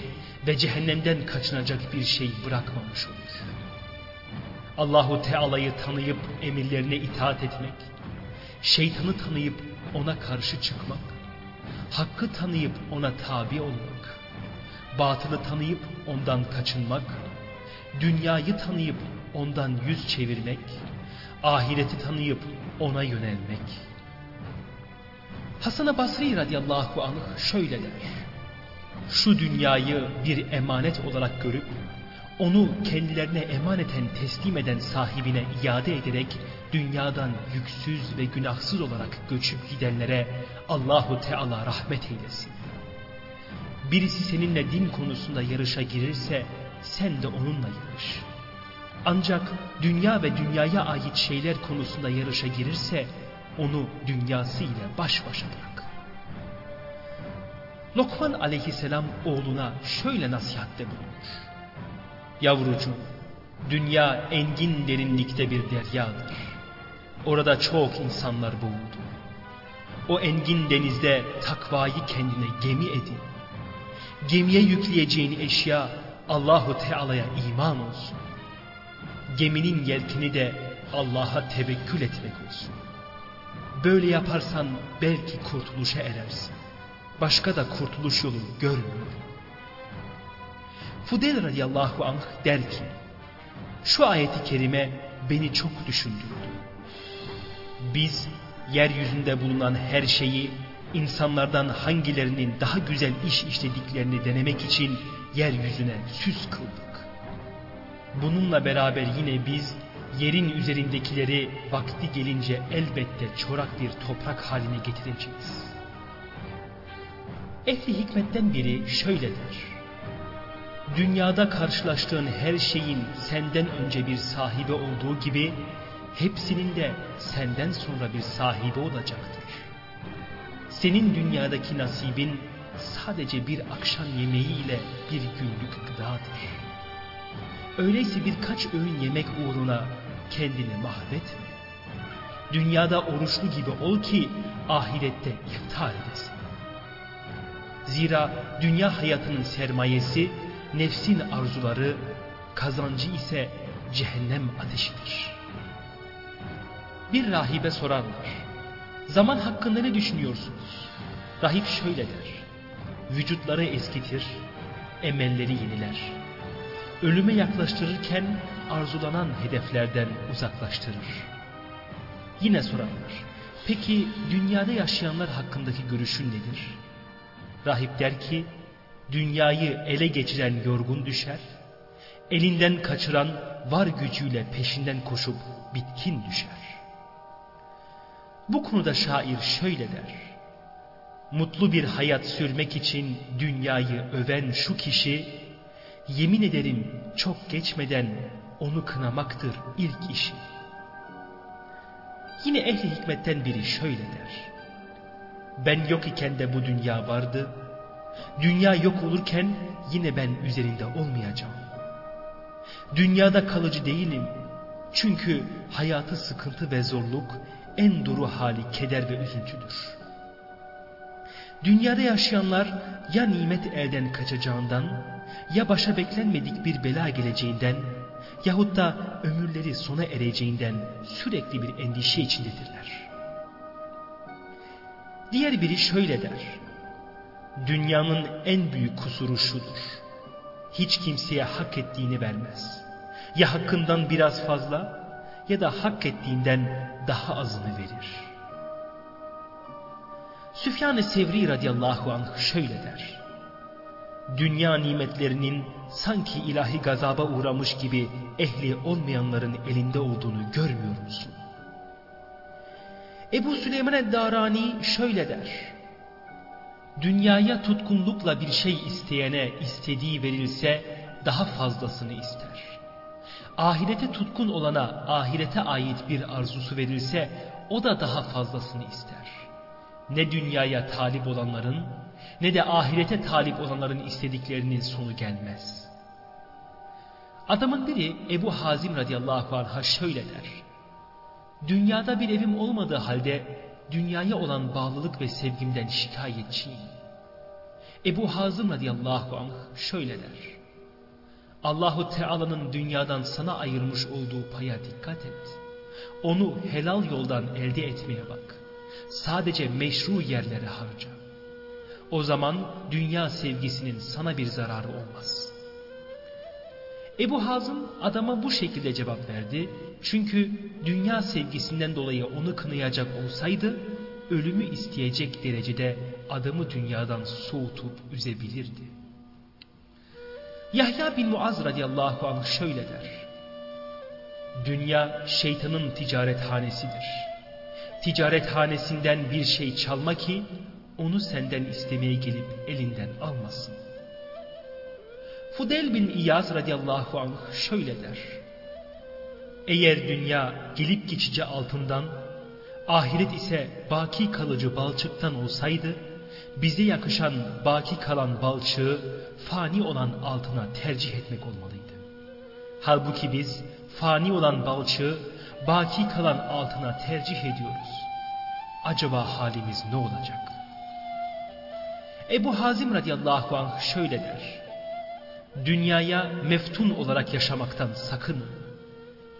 ve cehennemden kaçınacak bir şey bırakmamış olur. Allahu Teala'yı tanıyıp emirlerine itaat etmek, şeytanı tanıyıp ona karşı çıkmak, hakkı tanıyıp ona tabi olmak, batılı tanıyıp ondan kaçınmak, dünyayı tanıyıp ondan yüz çevirmek, ahireti tanıyıp ona yönelmek. Hasan-ı Basri radıyallahu anh şöyle der. Şu dünyayı bir emanet olarak görüp, onu kendilerine emaneten teslim eden sahibine iade ederek dünyadan yüksüz ve günahsız olarak göçüp gidenlere Allahu Teala rahmet eylesin. Birisi seninle din konusunda yarışa girirse sen de onunla yarış. Ancak dünya ve dünyaya ait şeyler konusunda yarışa girirse onu dünyası ile baş başa bırak. Lokman aleyhisselam oğluna şöyle nasihatte bulunur. Yavrucuğum, dünya engin derinlikte bir deryadır. Orada çok insanlar boğuldu. O engin denizde takvayı kendine gemi edin. Gemiye yükleyeceğin eşya Allahu Teala'ya iman olsun. Geminin yelkini de Allah'a tevekkül etmek olsun. Böyle yaparsan belki kurtuluşa erersin. Başka da kurtuluş yolu görmüyorum. Fudel radıyallahu anh der ki, şu ayeti kerime beni çok düşündürdü. Biz yeryüzünde bulunan her şeyi insanlardan hangilerinin daha güzel iş işlediklerini denemek için yeryüzüne süs kıldık. Bununla beraber yine biz yerin üzerindekileri vakti gelince elbette çorak bir toprak haline getireceğiz. Ehli hikmetten biri şöyle der. Dünyada karşılaştığın her şeyin senden önce bir sahibi olduğu gibi hepsinin de senden sonra bir sahibi olacaktır. Senin dünyadaki nasibin sadece bir akşam yemeğiyle bir günlük gıdadır. Öyleyse birkaç öğün yemek uğruna kendini mahvetme. Dünyada oruçlu gibi ol ki ahirette iftar edesin. Zira dünya hayatının sermayesi nefsin arzuları, kazancı ise cehennem ateşidir. Bir rahibe sorarlar. Zaman hakkında ne düşünüyorsunuz? Rahip şöyle der. Vücutları eskitir, emelleri yeniler. Ölüme yaklaştırırken arzulanan hedeflerden uzaklaştırır. Yine sorarlar. Peki dünyada yaşayanlar hakkındaki görüşün nedir? Rahip der ki, dünyayı ele geçiren yorgun düşer, elinden kaçıran var gücüyle peşinden koşup bitkin düşer. Bu konuda şair şöyle der. Mutlu bir hayat sürmek için dünyayı öven şu kişi, yemin ederim çok geçmeden onu kınamaktır ilk işi. Yine ehli hikmetten biri şöyle der. Ben yok iken de bu dünya vardı. Dünya yok olurken yine ben üzerinde olmayacağım. Dünyada kalıcı değilim. Çünkü hayatı sıkıntı ve zorluk en duru hali keder ve üzüntüdür. Dünyada yaşayanlar ya nimet elden kaçacağından ya başa beklenmedik bir bela geleceğinden yahut da ömürleri sona ereceğinden sürekli bir endişe içindedirler. Diğer biri şöyle der. Dünyanın en büyük kusuru şudur. Hiç kimseye hak ettiğini vermez. Ya hakkından biraz fazla ya da hak ettiğinden daha azını verir. Süfyan-ı Sevri radıyallahu anh şöyle der. Dünya nimetlerinin sanki ilahi gazaba uğramış gibi ehli olmayanların elinde olduğunu görmüyor musun? Ebu Süleyman el-Darani şöyle der. Dünyaya tutkunlukla bir şey isteyene istediği verilse daha fazlasını ister. Ahirete tutkun olana ahirete ait bir arzusu verilse o da daha fazlasını ister. Ne dünyaya talip olanların ne de ahirete talip olanların istediklerinin sonu gelmez. Adamın biri Ebu Hazim radıyallahu anh'a şöyle der. Dünyada bir evim olmadığı halde dünyaya olan bağlılık ve sevgimden şikayetçiyim. Ebu Hazım radıyallahu anh şöyle der. Allahu Teala'nın dünyadan sana ayırmış olduğu paya dikkat et. Onu helal yoldan elde etmeye bak. Sadece meşru yerlere harca. O zaman dünya sevgisinin sana bir zararı olmaz. Ebu Hazım adama bu şekilde cevap verdi. Çünkü dünya sevgisinden dolayı onu kınayacak olsaydı ölümü isteyecek derecede adamı dünyadan soğutup üzebilirdi. Yahya bin Muaz radıyallahu anh şöyle der. Dünya şeytanın ticarethanesidir. Ticarethanesinden bir şey çalma ki onu senden istemeye gelip elinden almasın. Fudel bin İyaz radıyallahu anh şöyle der. Eğer dünya gelip geçici altından, ahiret ise baki kalıcı balçıktan olsaydı, bize yakışan baki kalan balçığı fani olan altına tercih etmek olmalıydı. Halbuki biz fani olan balçığı baki kalan altına tercih ediyoruz. Acaba halimiz ne olacak? Ebu Hazim radıyallahu anh şöyle der. Dünyaya meftun olarak yaşamaktan sakının.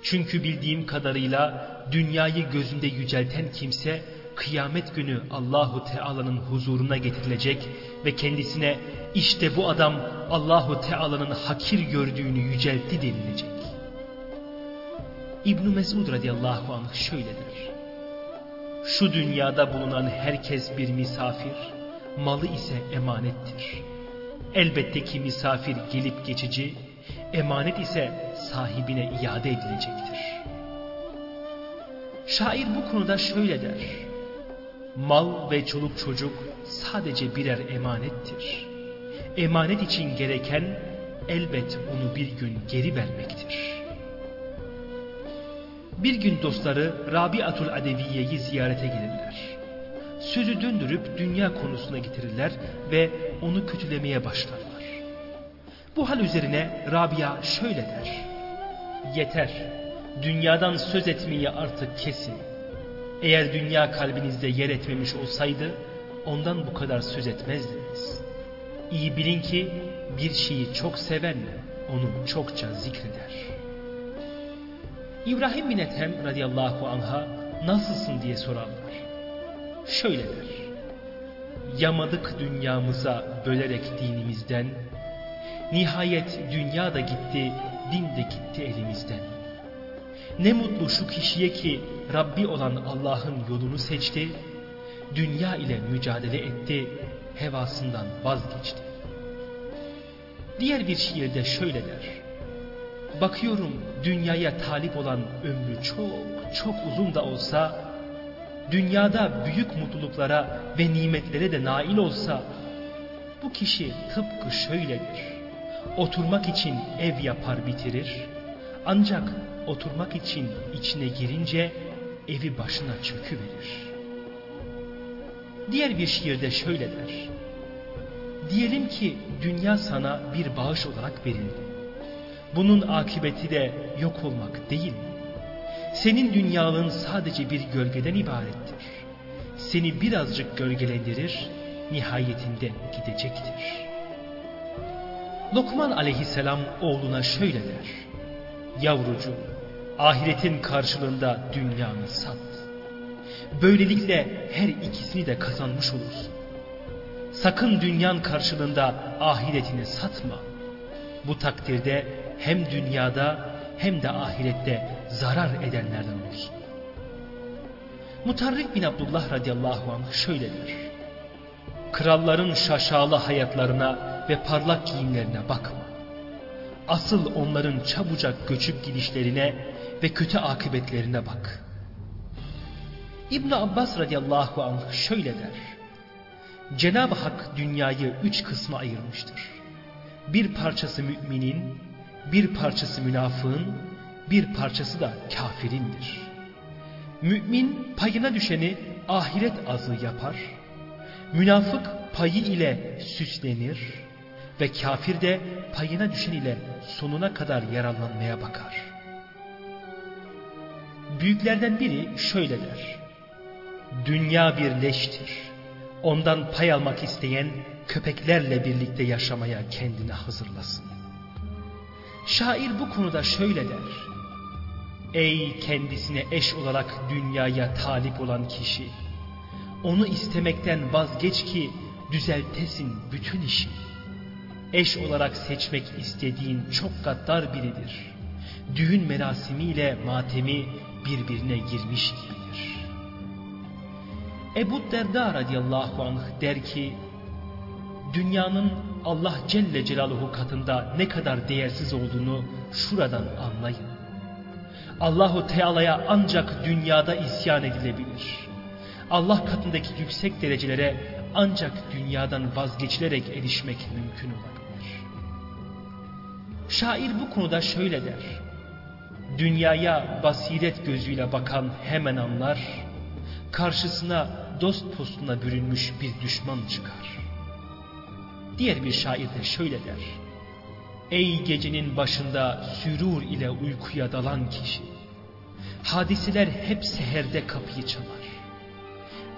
Çünkü bildiğim kadarıyla dünyayı gözünde yücelten kimse kıyamet günü Allahu Teala'nın huzuruna getirilecek ve kendisine işte bu adam Allahu Teala'nın hakir gördüğünü yüceltti denilecek. İbn Mesud radıyallahu anh şöyle der. Şu dünyada bulunan herkes bir misafir, malı ise emanettir. Elbette ki misafir gelip geçici, emanet ise sahibine iade edilecektir. Şair bu konuda şöyle der. Mal ve çoluk çocuk sadece birer emanettir. Emanet için gereken elbet onu bir gün geri vermektir. Bir gün dostları Rabiatul Adeviye'yi ziyarete gelirler. Sözü döndürüp dünya konusuna getirirler ve onu kötülemeye başlarlar. Bu hal üzerine Rabia şöyle der. Yeter, dünyadan söz etmeyi artık kesin. Eğer dünya kalbinizde yer etmemiş olsaydı ondan bu kadar söz etmezdiniz. İyi bilin ki bir şeyi çok seven onu çokça zikreder. İbrahim bin Ethem radıyallahu anha nasılsın diye sorarlar. Şöyle der. Yamadık dünyamıza bölerek dinimizden, nihayet dünya da gitti, din de gitti elimizden. Ne mutlu şu kişiye ki Rabbi olan Allah'ın yolunu seçti, dünya ile mücadele etti, hevasından vazgeçti. Diğer bir şiirde şöyle der. Bakıyorum dünyaya talip olan ömrü çok çok uzun da olsa, dünyada büyük mutluluklara ve nimetlere de nail olsa, bu kişi tıpkı şöyledir. Oturmak için ev yapar bitirir, ancak oturmak için içine girince evi başına çöküverir. Diğer bir şiirde şöyle der. Diyelim ki dünya sana bir bağış olarak verildi. Bunun akıbeti de yok olmak değil? Senin dünyalığın sadece bir gölgeden ibarettir. Seni birazcık gölgelendirir, nihayetinde gidecektir. Lokman aleyhisselam oğluna şöyle der. Yavrucuğum, ahiretin karşılığında dünyanı sat. Böylelikle her ikisini de kazanmış olursun. Sakın dünyan karşılığında ahiretini satma. Bu takdirde hem dünyada hem de ahirette zarar edenlerden olsun. Mutarrik bin Abdullah radıyallahu anh şöyle der. Kralların şaşalı hayatlarına ve parlak giyimlerine bakma. Asıl onların çabucak göçüp gidişlerine ve kötü akıbetlerine bak. İbn Abbas radıyallahu anh şöyle der. Cenab-ı Hak dünyayı üç kısma ayırmıştır. Bir parçası müminin, bir parçası münafığın, bir parçası da kafirindir. Mümin payına düşeni ahiret azı yapar, münafık payı ile süslenir ve kafir de payına düşen ile sonuna kadar yararlanmaya bakar. Büyüklerden biri şöyle der. Dünya bir leştir. Ondan pay almak isteyen köpeklerle birlikte yaşamaya kendini hazırlasın. Şair bu konuda şöyle der. Ey kendisine eş olarak dünyaya talip olan kişi! Onu istemekten vazgeç ki düzeltesin bütün işi. Eş olarak seçmek istediğin çok gaddar biridir. Düğün merasimiyle matemi birbirine girmiş gibidir. Ebu Derda radıyallahu anh der ki, dünyanın Allah Celle Celaluhu katında ne kadar değersiz olduğunu şuradan anlayın. Allahu Teala'ya ancak dünyada isyan edilebilir. Allah katındaki yüksek derecelere ancak dünyadan vazgeçilerek erişmek mümkün olabilir. Şair bu konuda şöyle der. Dünyaya basiret gözüyle bakan hemen anlar, karşısına dost postuna bürünmüş bir düşman çıkar. Diğer bir şair de şöyle der. Ey gecenin başında sürur ile uykuya dalan kişi. Hadiseler hep seherde kapıyı çalar.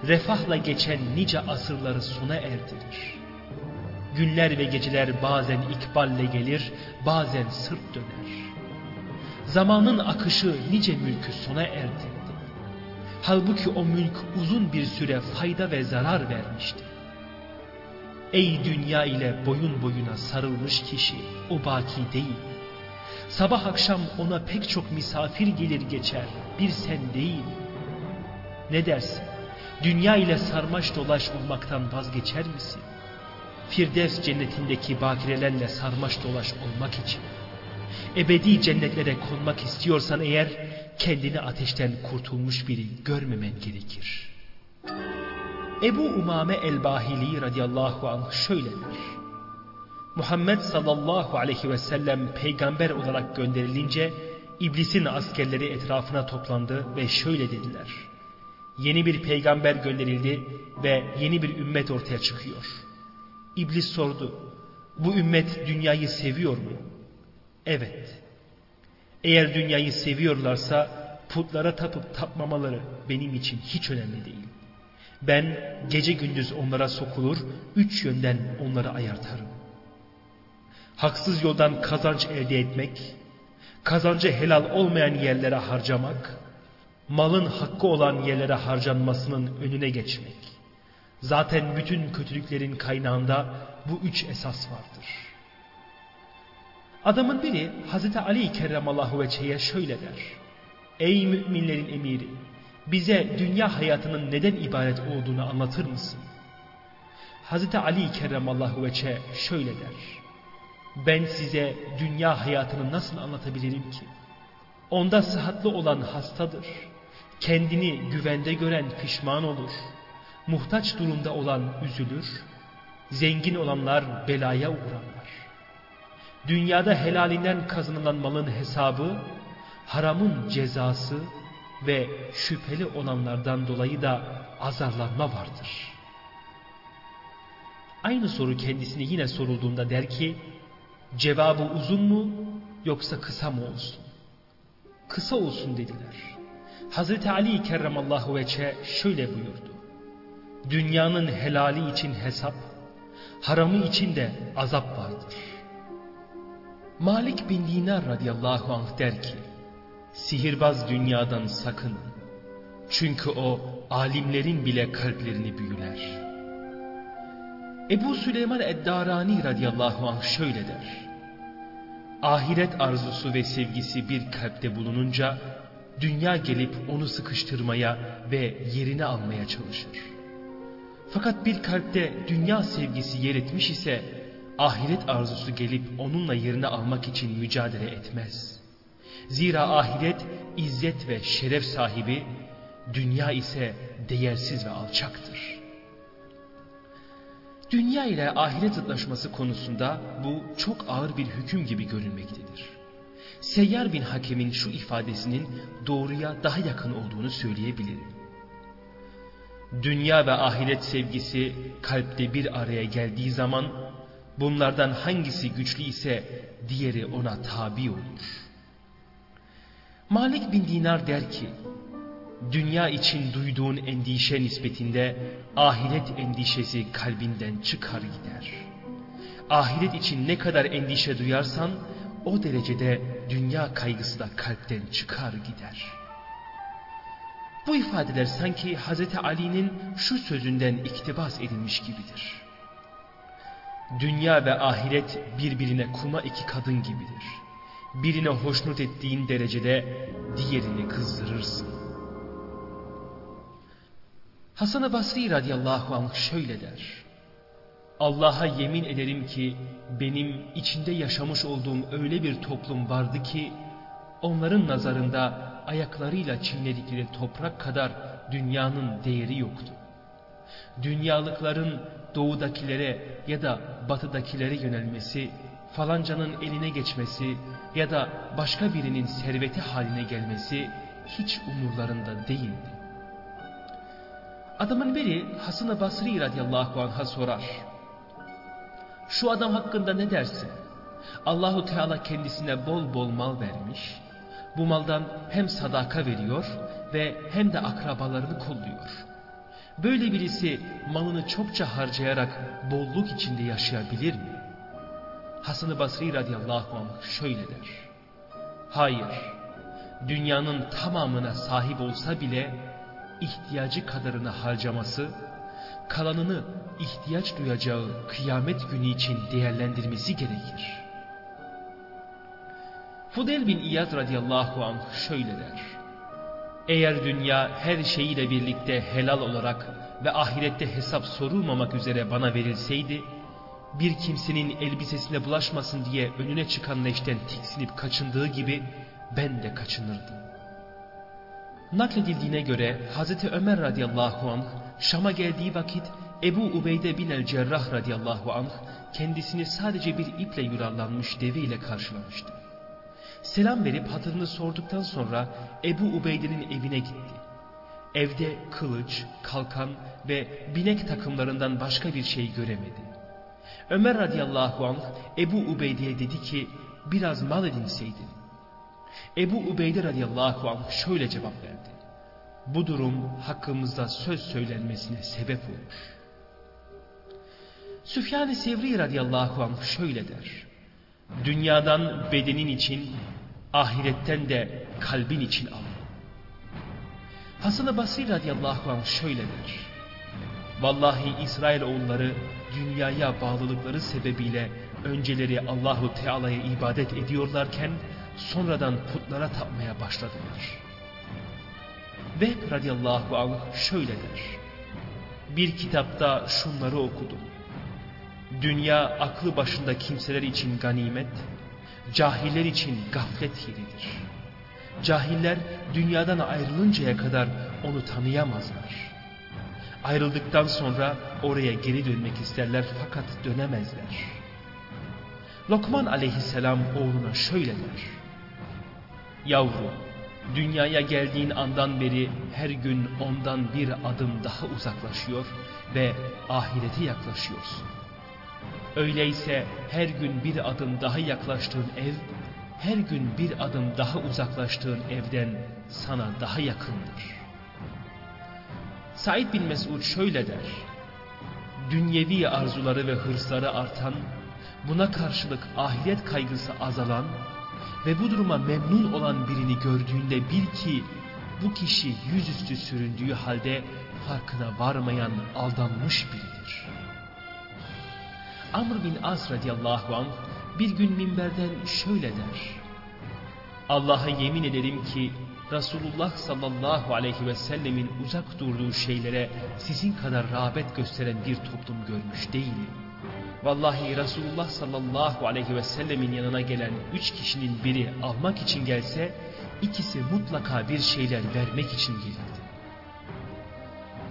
Refahla geçen nice asırları sona erdirir. Günler ve geceler bazen ikballe gelir, bazen sırt döner. Zamanın akışı nice mülkü sona erdirdi. Halbuki o mülk uzun bir süre fayda ve zarar vermişti. Ey dünya ile boyun boyuna sarılmış kişi o baki değil. Sabah akşam ona pek çok misafir gelir geçer bir sen değil. Ne dersin? Dünya ile sarmaş dolaş olmaktan vazgeçer misin? Firdevs cennetindeki bakirelerle sarmaş dolaş olmak için. Ebedi cennetlere konmak istiyorsan eğer kendini ateşten kurtulmuş biri görmemen gerekir. Ebu Umame el-Bahili radıyallahu anh şöyle der. Muhammed sallallahu aleyhi ve sellem peygamber olarak gönderilince iblisin askerleri etrafına toplandı ve şöyle dediler. Yeni bir peygamber gönderildi ve yeni bir ümmet ortaya çıkıyor. İblis sordu. Bu ümmet dünyayı seviyor mu? Evet. Eğer dünyayı seviyorlarsa putlara tapıp tapmamaları benim için hiç önemli değil. Ben gece gündüz onlara sokulur, üç yönden onları ayartarım. Haksız yoldan kazanç elde etmek, kazancı helal olmayan yerlere harcamak, malın hakkı olan yerlere harcanmasının önüne geçmek. Zaten bütün kötülüklerin kaynağında bu üç esas vardır. Adamın biri Hazreti Ali kerramallahu veçheye şöyle der. Ey müminlerin emiri! bize dünya hayatının neden ibaret olduğunu anlatır mısın? Hazreti Ali kerramallahu veçe şöyle der. Ben size dünya hayatını nasıl anlatabilirim ki? Onda sıhhatli olan hastadır. Kendini güvende gören pişman olur. Muhtaç durumda olan üzülür. Zengin olanlar belaya uğrarlar. Dünyada helalinden kazanılan malın hesabı, haramın cezası ve şüpheli olanlardan dolayı da azarlanma vardır. Aynı soru kendisine yine sorulduğunda der ki, cevabı uzun mu yoksa kısa mı olsun? Kısa olsun dediler. Hazreti Ali kerramallahu veçe şöyle buyurdu. Dünyanın helali için hesap, haramı için de azap vardır. Malik bin Dinar radıyallahu anh der ki, Sihirbaz dünyadan sakının. Çünkü o alimlerin bile kalplerini büyüler. Ebu Süleyman Eddarani radıyallahu anh şöyle der. ahiret arzusu ve sevgisi bir kalpte bulununca, dünya gelip onu sıkıştırmaya ve yerine almaya çalışır. Fakat bir kalpte dünya sevgisi yer etmiş ise, ahiret arzusu gelip onunla yerine almak için mücadele etmez. Zira ahiret izzet ve şeref sahibi, dünya ise değersiz ve alçaktır. Dünya ile ahiret zıtlaşması konusunda bu çok ağır bir hüküm gibi görünmektedir. Seyyar bin Hakem'in şu ifadesinin doğruya daha yakın olduğunu söyleyebilirim. Dünya ve ahiret sevgisi kalpte bir araya geldiği zaman bunlardan hangisi güçlü ise diğeri ona tabi olur. Malik bin Dinar der ki, dünya için duyduğun endişe nispetinde ahiret endişesi kalbinden çıkar gider. Ahiret için ne kadar endişe duyarsan o derecede dünya kaygısı da kalpten çıkar gider. Bu ifadeler sanki Hz. Ali'nin şu sözünden iktibas edilmiş gibidir. Dünya ve ahiret birbirine kuma iki kadın gibidir. Birine hoşnut ettiğin derecede diğerini kızdırırsın. Hasan-ı Basri radıyallahu anh şöyle der. Allah'a yemin ederim ki benim içinde yaşamış olduğum öyle bir toplum vardı ki onların nazarında ayaklarıyla çiğnedikleri toprak kadar dünyanın değeri yoktu. Dünyalıkların doğudakilere ya da batıdakilere yönelmesi, falancanın eline geçmesi ya da başka birinin serveti haline gelmesi hiç umurlarında değildi. Adamın biri Hasan-ı Basri radıyallahu anh'a sorar. Şu adam hakkında ne dersin? Allahu Teala kendisine bol bol mal vermiş. Bu maldan hem sadaka veriyor ve hem de akrabalarını kolluyor. Böyle birisi malını çokça harcayarak bolluk içinde yaşayabilir mi? Hasan-ı Basri radıyallahu anh şöyle der. Hayır, dünyanın tamamına sahip olsa bile ihtiyacı kadarını harcaması, kalanını ihtiyaç duyacağı kıyamet günü için değerlendirmesi gerekir. Fudel bin İyad radıyallahu anh şöyle der. Eğer dünya her şeyiyle birlikte helal olarak ve ahirette hesap sorulmamak üzere bana verilseydi, bir kimsenin elbisesine bulaşmasın diye önüne çıkan leşten tiksinip kaçındığı gibi ben de kaçınırdım. Nakledildiğine göre Hazreti Ömer radıyallahu anh Şam'a geldiği vakit Ebu Ubeyde bin el Cerrah radıyallahu anh kendisini sadece bir iple yuvarlanmış deveyle karşılamıştı. Selam verip hatırını sorduktan sonra Ebu Ubeyde'nin evine gitti. Evde kılıç, kalkan ve binek takımlarından başka bir şey göremedi. Ömer radıyallahu anh Ebu Ubeyde'ye dedi ki biraz mal edinseydin. Ebu Ubeyde radıyallahu anh şöyle cevap verdi. Bu durum hakkımızda söz söylenmesine sebep olur. Süfyan-ı Sevri radıyallahu anh şöyle der. Dünyadan bedenin için, ahiretten de kalbin için al. Hasan-ı Basri radıyallahu anh şöyle der. Vallahi İsrail oğulları dünyaya bağlılıkları sebebiyle önceleri Allahu Teala'ya ibadet ediyorlarken sonradan putlara tapmaya başladılar. Vehb radıyallahu anh şöyle der. Bir kitapta şunları okudum. Dünya aklı başında kimseler için ganimet, cahiller için gaflet yeridir. Cahiller dünyadan ayrılıncaya kadar onu tanıyamazlar. Ayrıldıktan sonra oraya geri dönmek isterler fakat dönemezler. Lokman aleyhisselam oğluna şöyle der. Yavrum, dünyaya geldiğin andan beri her gün ondan bir adım daha uzaklaşıyor ve ahirete yaklaşıyorsun. Öyleyse her gün bir adım daha yaklaştığın ev, her gün bir adım daha uzaklaştığın evden sana daha yakındır. Said bin Mesud şöyle der. Dünyevi arzuları ve hırsları artan, buna karşılık ahiret kaygısı azalan ve bu duruma memnun olan birini gördüğünde bil ki bu kişi yüzüstü süründüğü halde farkına varmayan aldanmış biridir. Amr bin As radıyallahu anh bir gün minberden şöyle der. Allah'a yemin ederim ki Resulullah sallallahu aleyhi ve sellemin uzak durduğu şeylere sizin kadar rağbet gösteren bir toplum görmüş değilim. Vallahi Resulullah sallallahu aleyhi ve sellemin yanına gelen üç kişinin biri almak için gelse, ikisi mutlaka bir şeyler vermek için gelirdi.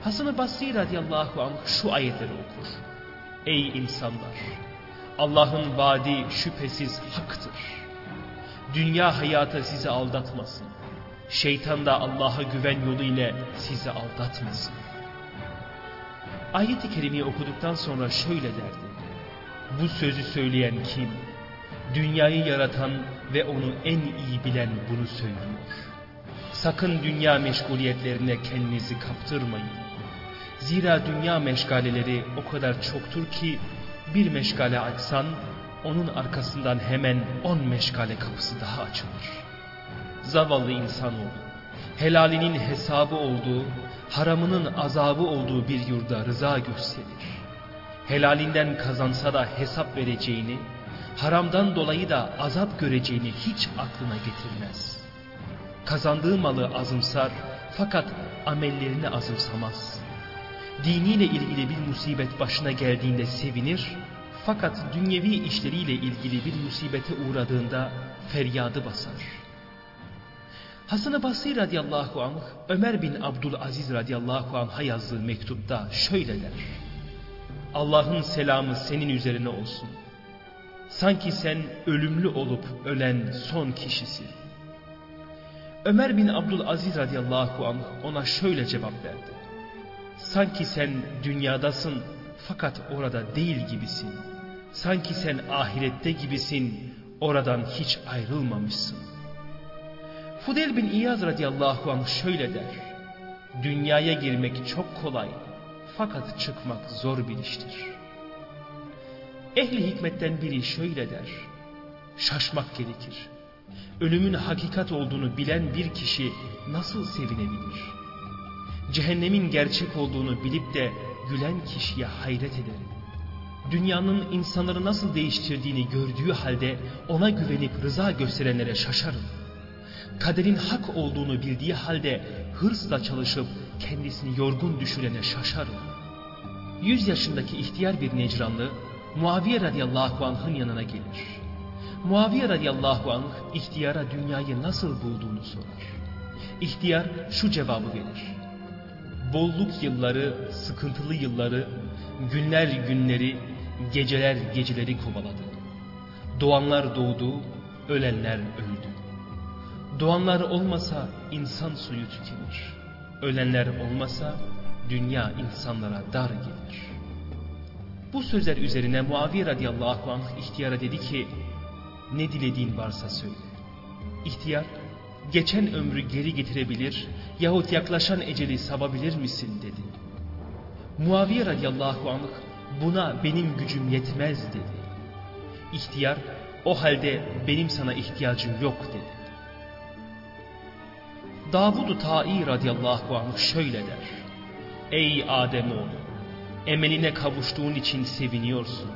Hasan-ı Basri radıyallahu anh şu ayetleri okur. Ey insanlar! Allah'ın vaadi şüphesiz haktır. Dünya hayata sizi aldatmasın. Şeytan da Allah'a güven yolu ile sizi aldatmasın. Ayet-i Kerime'yi okuduktan sonra şöyle derdi. Bu sözü söyleyen kim? Dünyayı yaratan ve onu en iyi bilen bunu söylüyor. Sakın dünya meşguliyetlerine kendinizi kaptırmayın. Zira dünya meşgaleleri o kadar çoktur ki bir meşgale açsan onun arkasından hemen on meşgale kapısı daha açılır. Zavallı insanoğlu helalinin hesabı olduğu, haramının azabı olduğu bir yurda rıza gösterir. Helalinden kazansa da hesap vereceğini, haramdan dolayı da azap göreceğini hiç aklına getirmez. Kazandığı malı azımsar fakat amellerini azımsamaz. Diniyle ilgili bir musibet başına geldiğinde sevinir fakat dünyevi işleriyle ilgili bir musibete uğradığında feryadı basar. Hasan-ı Basri radıyallahu anh Ömer bin Abdülaziz radıyallahu anh'a yazdığı mektupta şöyle der. Allah'ın selamı senin üzerine olsun. Sanki sen ölümlü olup ölen son kişisin. Ömer bin Abdülaziz radıyallahu anh ona şöyle cevap verdi. Sanki sen dünyadasın fakat orada değil gibisin. Sanki sen ahirette gibisin, oradan hiç ayrılmamışsın. Fudel bin İyaz radıyallahu anh şöyle der. Dünyaya girmek çok kolay fakat çıkmak zor bir iştir. Ehli hikmetten biri şöyle der. Şaşmak gerekir. Ölümün hakikat olduğunu bilen bir kişi nasıl sevinebilir? Cehennemin gerçek olduğunu bilip de gülen kişiye hayret ederim. Dünyanın insanları nasıl değiştirdiğini gördüğü halde ona güvenip rıza gösterenlere şaşarım. Kaderin hak olduğunu bildiği halde hırsla çalışıp kendisini yorgun düşürene şaşarım. Yüz yaşındaki ihtiyar bir Necranlı Muaviye radıyallahu anh'ın yanına gelir. Muaviye radıyallahu anh ihtiyara dünyayı nasıl bulduğunu sorar. İhtiyar şu cevabı verir. Bolluk yılları, sıkıntılı yılları, günler günleri, geceler geceleri kovaladı. Doğanlar doğdu, ölenler öldü. Doğanlar olmasa insan suyu tükenir. Ölenler olmasa dünya insanlara dar gelir. Bu sözler üzerine Muaviye radıyallahu anh ihtiyara dedi ki ne dilediğin varsa söyle. İhtiyar geçen ömrü geri getirebilir yahut yaklaşan eceli sababilir misin dedi. Muaviye radıyallahu anh buna benim gücüm yetmez dedi. İhtiyar o halde benim sana ihtiyacım yok dedi. Davud-u Ta'i radıyallahu anh şöyle der. Ey Ademoğlu! Emeline kavuştuğun için seviniyorsun.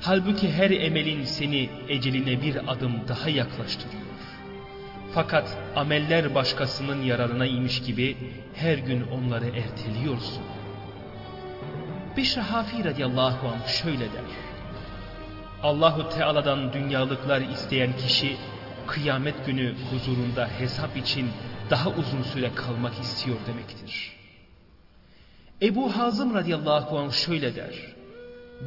Halbuki her emelin seni eceline bir adım daha yaklaştırıyor. Fakat ameller başkasının yararına imiş gibi her gün onları erteliyorsun. Bişr Hafi radıyallahu anh şöyle der. Allahu Teala'dan dünyalıklar isteyen kişi kıyamet günü huzurunda hesap için daha uzun süre kalmak istiyor demektir. Ebu Hazım radıyallahu anh şöyle der.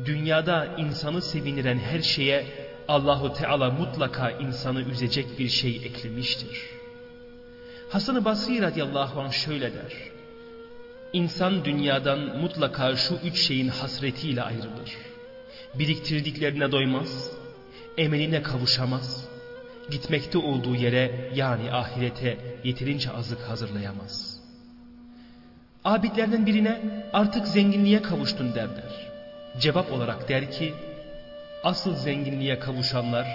Dünyada insanı seviniren her şeye Allahu Teala mutlaka insanı üzecek bir şey eklemiştir. Hasan-ı Basri radıyallahu anh şöyle der. İnsan dünyadan mutlaka şu üç şeyin hasretiyle ayrılır. Biriktirdiklerine doymaz, emeline kavuşamaz, gitmekte olduğu yere yani ahirete yeterince azık hazırlayamaz. Abidlerden birine artık zenginliğe kavuştun derler. Cevap olarak der ki, asıl zenginliğe kavuşanlar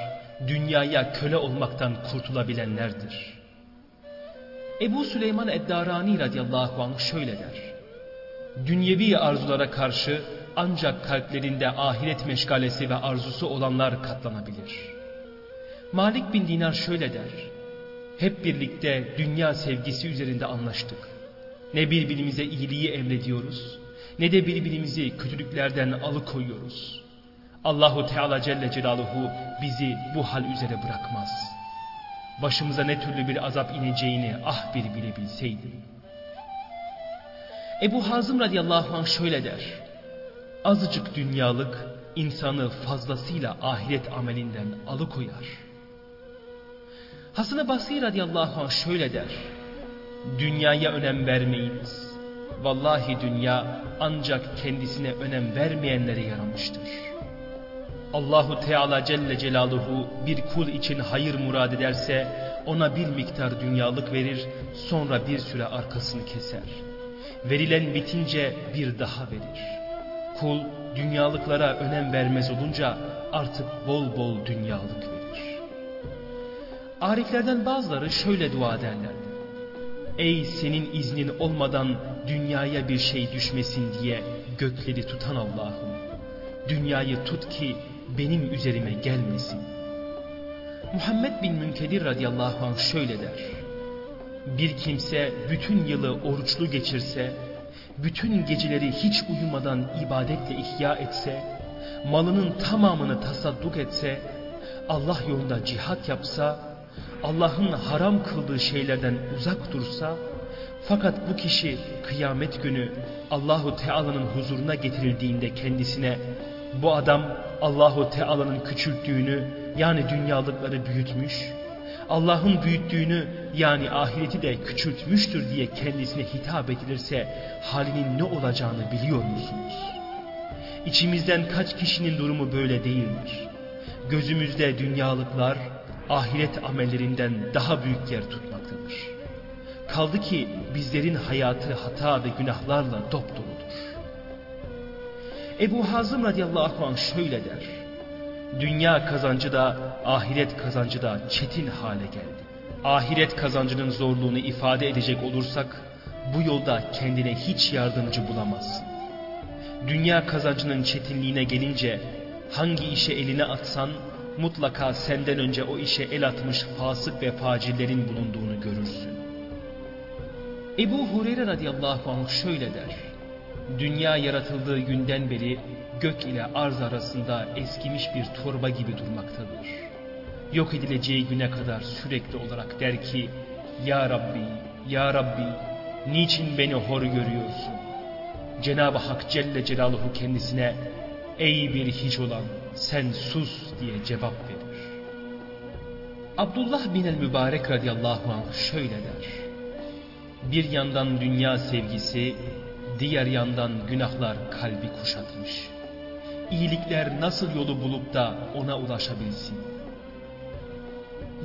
dünyaya köle olmaktan kurtulabilenlerdir. Ebu Süleyman Eddarani radıyallahu anh şöyle der. Dünyevi arzulara karşı ancak kalplerinde ahiret meşgalesi ve arzusu olanlar katlanabilir. Malik bin Dinar şöyle der. Hep birlikte dünya sevgisi üzerinde anlaştık. Ne birbirimize iyiliği emrediyoruz ne de birbirimizi kötülüklerden alıkoyuyoruz. Allahu Teala Celle Celaluhu bizi bu hal üzere bırakmaz. Başımıza ne türlü bir azap ineceğini ah bir bilebilseydim. Ebu Hazım radıyallahu anh şöyle der. Azıcık dünyalık insanı fazlasıyla ahiret amelinden alıkoyar. Hasan-ı Basri radıyallahu anh şöyle der. Dünyaya önem vermeyiniz. Vallahi dünya ancak kendisine önem vermeyenlere yaramıştır. Allahu Teala Celle Celaluhu bir kul için hayır murad ederse ona bir miktar dünyalık verir sonra bir süre arkasını keser. Verilen bitince bir daha verir. Kul dünyalıklara önem vermez olunca artık bol bol dünyalık verir. Ariflerden bazıları şöyle dua ederlerdi. Ey senin iznin olmadan dünyaya bir şey düşmesin diye gökleri tutan Allah'ım. Dünyayı tut ki benim üzerime gelmesin. Muhammed bin Münkedir radıyallahu anh şöyle der. Bir kimse bütün yılı oruçlu geçirse, bütün geceleri hiç uyumadan ibadetle ihya etse, malının tamamını tasadduk etse, Allah yolunda cihat yapsa, Allah'ın haram kıldığı şeylerden uzak dursa, fakat bu kişi kıyamet günü Allahu Teala'nın huzuruna getirildiğinde kendisine bu adam Allahu Teala'nın küçülttüğünü yani dünyalıkları büyütmüş, Allah'ın büyüttüğünü yani ahireti de küçültmüştür diye kendisine hitap edilirse halinin ne olacağını biliyor musunuz? İçimizden kaç kişinin durumu böyle değildir. Gözümüzde dünyalıklar ahiret amellerinden daha büyük yer tutmaktadır. Kaldı ki bizlerin hayatı hata ve günahlarla dopdoludur. Ebu Hazım radıyallahu anh şöyle der. Dünya kazancı da ahiret kazancı da çetin hale geldi. Ahiret kazancının zorluğunu ifade edecek olursak bu yolda kendine hiç yardımcı bulamazsın. Dünya kazancının çetinliğine gelince hangi işe eline atsan mutlaka senden önce o işe el atmış fasık ve facillerin bulunduğunu görürsün. Ebu Hureyre radıyallahu anh şöyle der. Dünya yaratıldığı günden beri gök ile arz arasında eskimiş bir torba gibi durmaktadır. Yok edileceği güne kadar sürekli olarak der ki, Ya Rabbi, Ya Rabbi, niçin beni hor görüyorsun? Cenab-ı Hak Celle Celaluhu kendisine, Ey bir hiç olan, sen sus diye cevap verir. Abdullah bin el-Mübarek radıyallahu anh şöyle der. Bir yandan dünya sevgisi, diğer yandan günahlar kalbi kuşatmış. İyilikler nasıl yolu bulup da ona ulaşabilsin?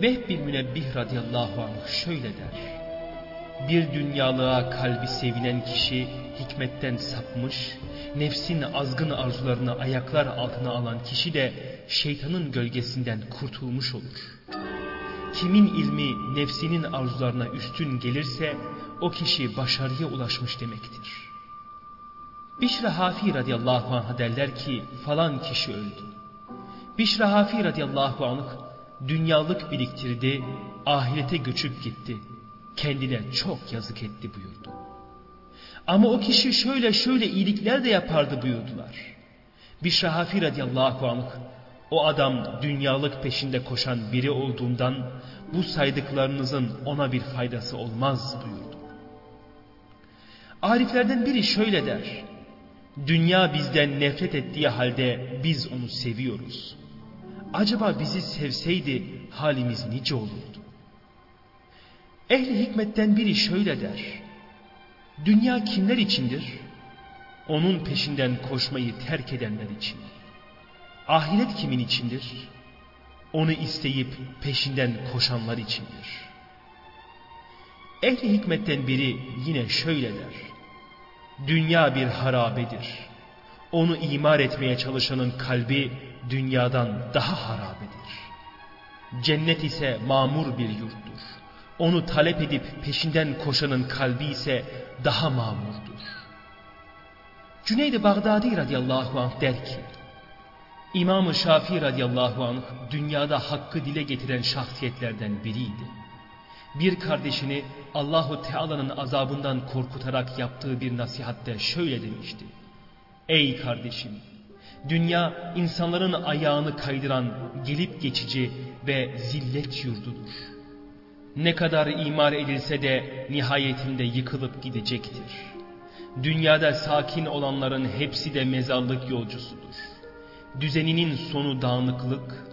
Vehb bin Münebbih radıyallahu anh şöyle der. Bir dünyalığa kalbi sevinen kişi hikmetten sapmış, nefsin azgın arzularını ayaklar altına alan kişi de şeytanın gölgesinden kurtulmuş olur. Kimin ilmi nefsinin arzularına üstün gelirse o kişi başarıya ulaşmış demektir. Bişra Hafi radıyallahu anh derler ki falan kişi öldü. Bişra Hafi radıyallahu anh dünyalık biriktirdi, ahirete göçüp gitti. Kendine çok yazık etti buyurdu. Ama o kişi şöyle şöyle iyilikler de yapardı buyurdular. Bişra Hafi radıyallahu anh o adam dünyalık peşinde koşan biri olduğundan bu saydıklarınızın ona bir faydası olmaz buyurdu. Ariflerden biri şöyle der. Dünya bizden nefret ettiği halde biz onu seviyoruz. Acaba bizi sevseydi halimiz nice olurdu? Ehli hikmetten biri şöyle der. Dünya kimler içindir? Onun peşinden koşmayı terk edenler için. Ahiret kimin içindir? Onu isteyip peşinden koşanlar içindir. Ehli hikmetten biri yine şöyle der. Dünya bir harabedir. Onu imar etmeye çalışanın kalbi dünyadan daha harabedir. Cennet ise mamur bir yurttur. Onu talep edip peşinden koşanın kalbi ise daha mamurdur. Cüneyd-i Bağdadi radıyallahu anh der ki, İmam-ı Şafii radıyallahu anh dünyada hakkı dile getiren şahsiyetlerden biriydi. Bir kardeşini Allahu Teala'nın azabından korkutarak yaptığı bir nasihatte şöyle demişti. Ey kardeşim! Dünya insanların ayağını kaydıran gelip geçici ve zillet yurdudur. Ne kadar imar edilse de nihayetinde yıkılıp gidecektir. Dünyada sakin olanların hepsi de mezarlık yolcusudur. Düzeninin sonu dağınıklık,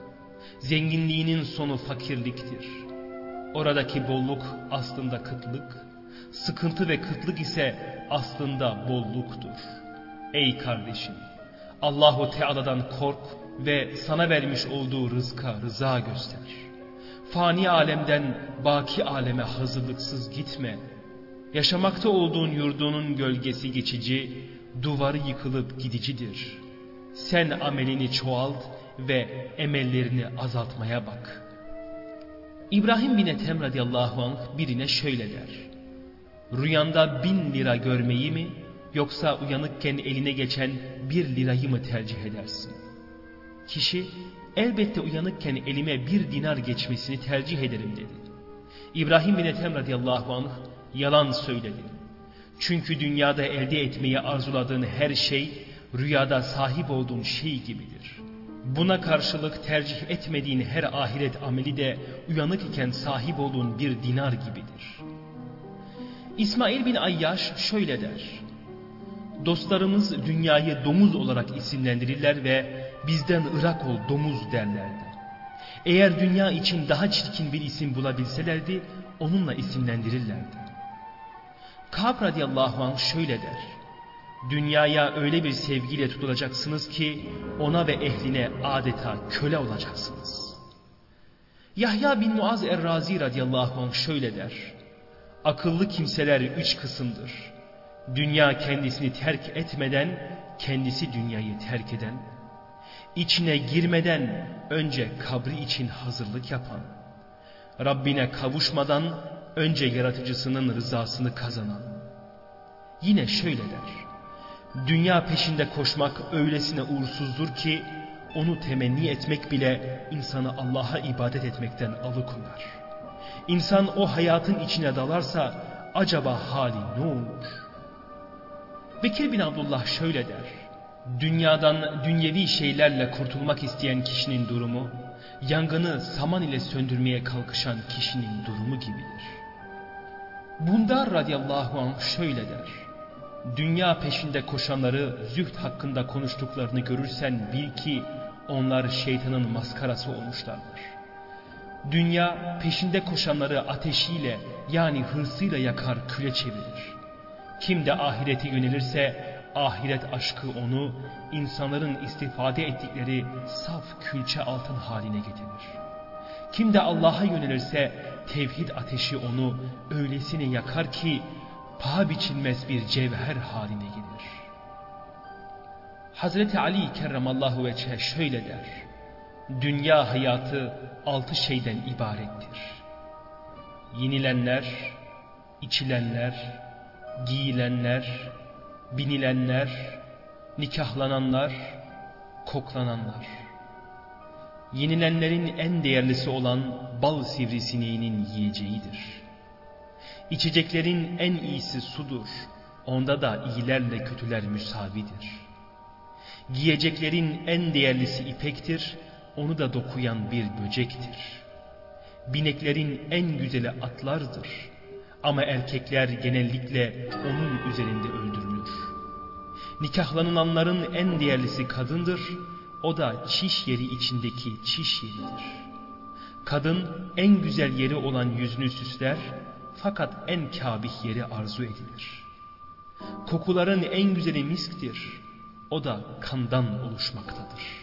zenginliğinin sonu fakirliktir. Oradaki bolluk aslında kıtlık, sıkıntı ve kıtlık ise aslında bolluktur. Ey kardeşim! Allahu Teala'dan kork ve sana vermiş olduğu rızka rıza göster. Fani alemden baki aleme hazırlıksız gitme. Yaşamakta olduğun yurdunun gölgesi geçici, duvarı yıkılıp gidicidir. Sen amelini çoğalt ve emellerini azaltmaya bak. İbrahim bin Ethem radıyallahu anh birine şöyle der. Rüyanda bin lira görmeyi mi yoksa uyanıkken eline geçen bir lirayı mı tercih edersin? Kişi elbette uyanıkken elime bir dinar geçmesini tercih ederim dedi. İbrahim bin Ethem radıyallahu anh yalan söyledi. Çünkü dünyada elde etmeyi arzuladığın her şey rüyada sahip olduğun şey gibidir. Buna karşılık tercih etmediğin her ahiret ameli de uyanık iken sahip olduğun bir dinar gibidir. İsmail bin Ayyaş şöyle der. Dostlarımız dünyayı domuz olarak isimlendirirler ve bizden ırak ol domuz derlerdi. Eğer dünya için daha çirkin bir isim bulabilselerdi onunla isimlendirirlerdi. Kab radıyallahu anh şöyle der. Dünyaya öyle bir sevgiyle tutulacaksınız ki ona ve ehline adeta köle olacaksınız. Yahya bin Muaz er-Razi radıyallahu anh şöyle der. Akıllı kimseler üç kısımdır. Dünya kendisini terk etmeden kendisi dünyayı terk eden, içine girmeden önce kabri için hazırlık yapan, Rabbine kavuşmadan önce yaratıcısının rızasını kazanan. Yine şöyle der. Dünya peşinde koşmak öylesine uğursuzdur ki onu temenni etmek bile insanı Allah'a ibadet etmekten alıkoyar. İnsan o hayatın içine dalarsa acaba hali ne olur? Bekir bin Abdullah şöyle der. Dünyadan dünyevi şeylerle kurtulmak isteyen kişinin durumu, yangını saman ile söndürmeye kalkışan kişinin durumu gibidir. Bundar radıyallahu anh şöyle der. Dünya peşinde koşanları zühd hakkında konuştuklarını görürsen bil ki onlar şeytanın maskarası olmuşlardır. Dünya peşinde koşanları ateşiyle yani hırsıyla yakar küle çevirir. Kim de ahirete yönelirse ahiret aşkı onu insanların istifade ettikleri saf külçe altın haline getirir. Kim de Allah'a yönelirse tevhid ateşi onu öylesine yakar ki paha biçilmez bir cevher haline gelir. Hazreti Ali kerramallahu veçhe şöyle der. Dünya hayatı altı şeyden ibarettir. Yenilenler, içilenler, giyilenler, binilenler, nikahlananlar, koklananlar. Yenilenlerin en değerlisi olan bal sivrisineğinin yiyeceğidir. İçeceklerin en iyisi sudur. Onda da iyilerle kötüler müsavidir. Giyeceklerin en değerlisi ipektir. Onu da dokuyan bir böcektir. Bineklerin en güzeli atlardır. Ama erkekler genellikle onun üzerinde öldürülür. Nikahlanılanların en değerlisi kadındır. O da çiş yeri içindeki çiş yeridir. Kadın en güzel yeri olan yüzünü süsler fakat en kabih yeri arzu edilir. Kokuların en güzeli misktir. O da kandan oluşmaktadır.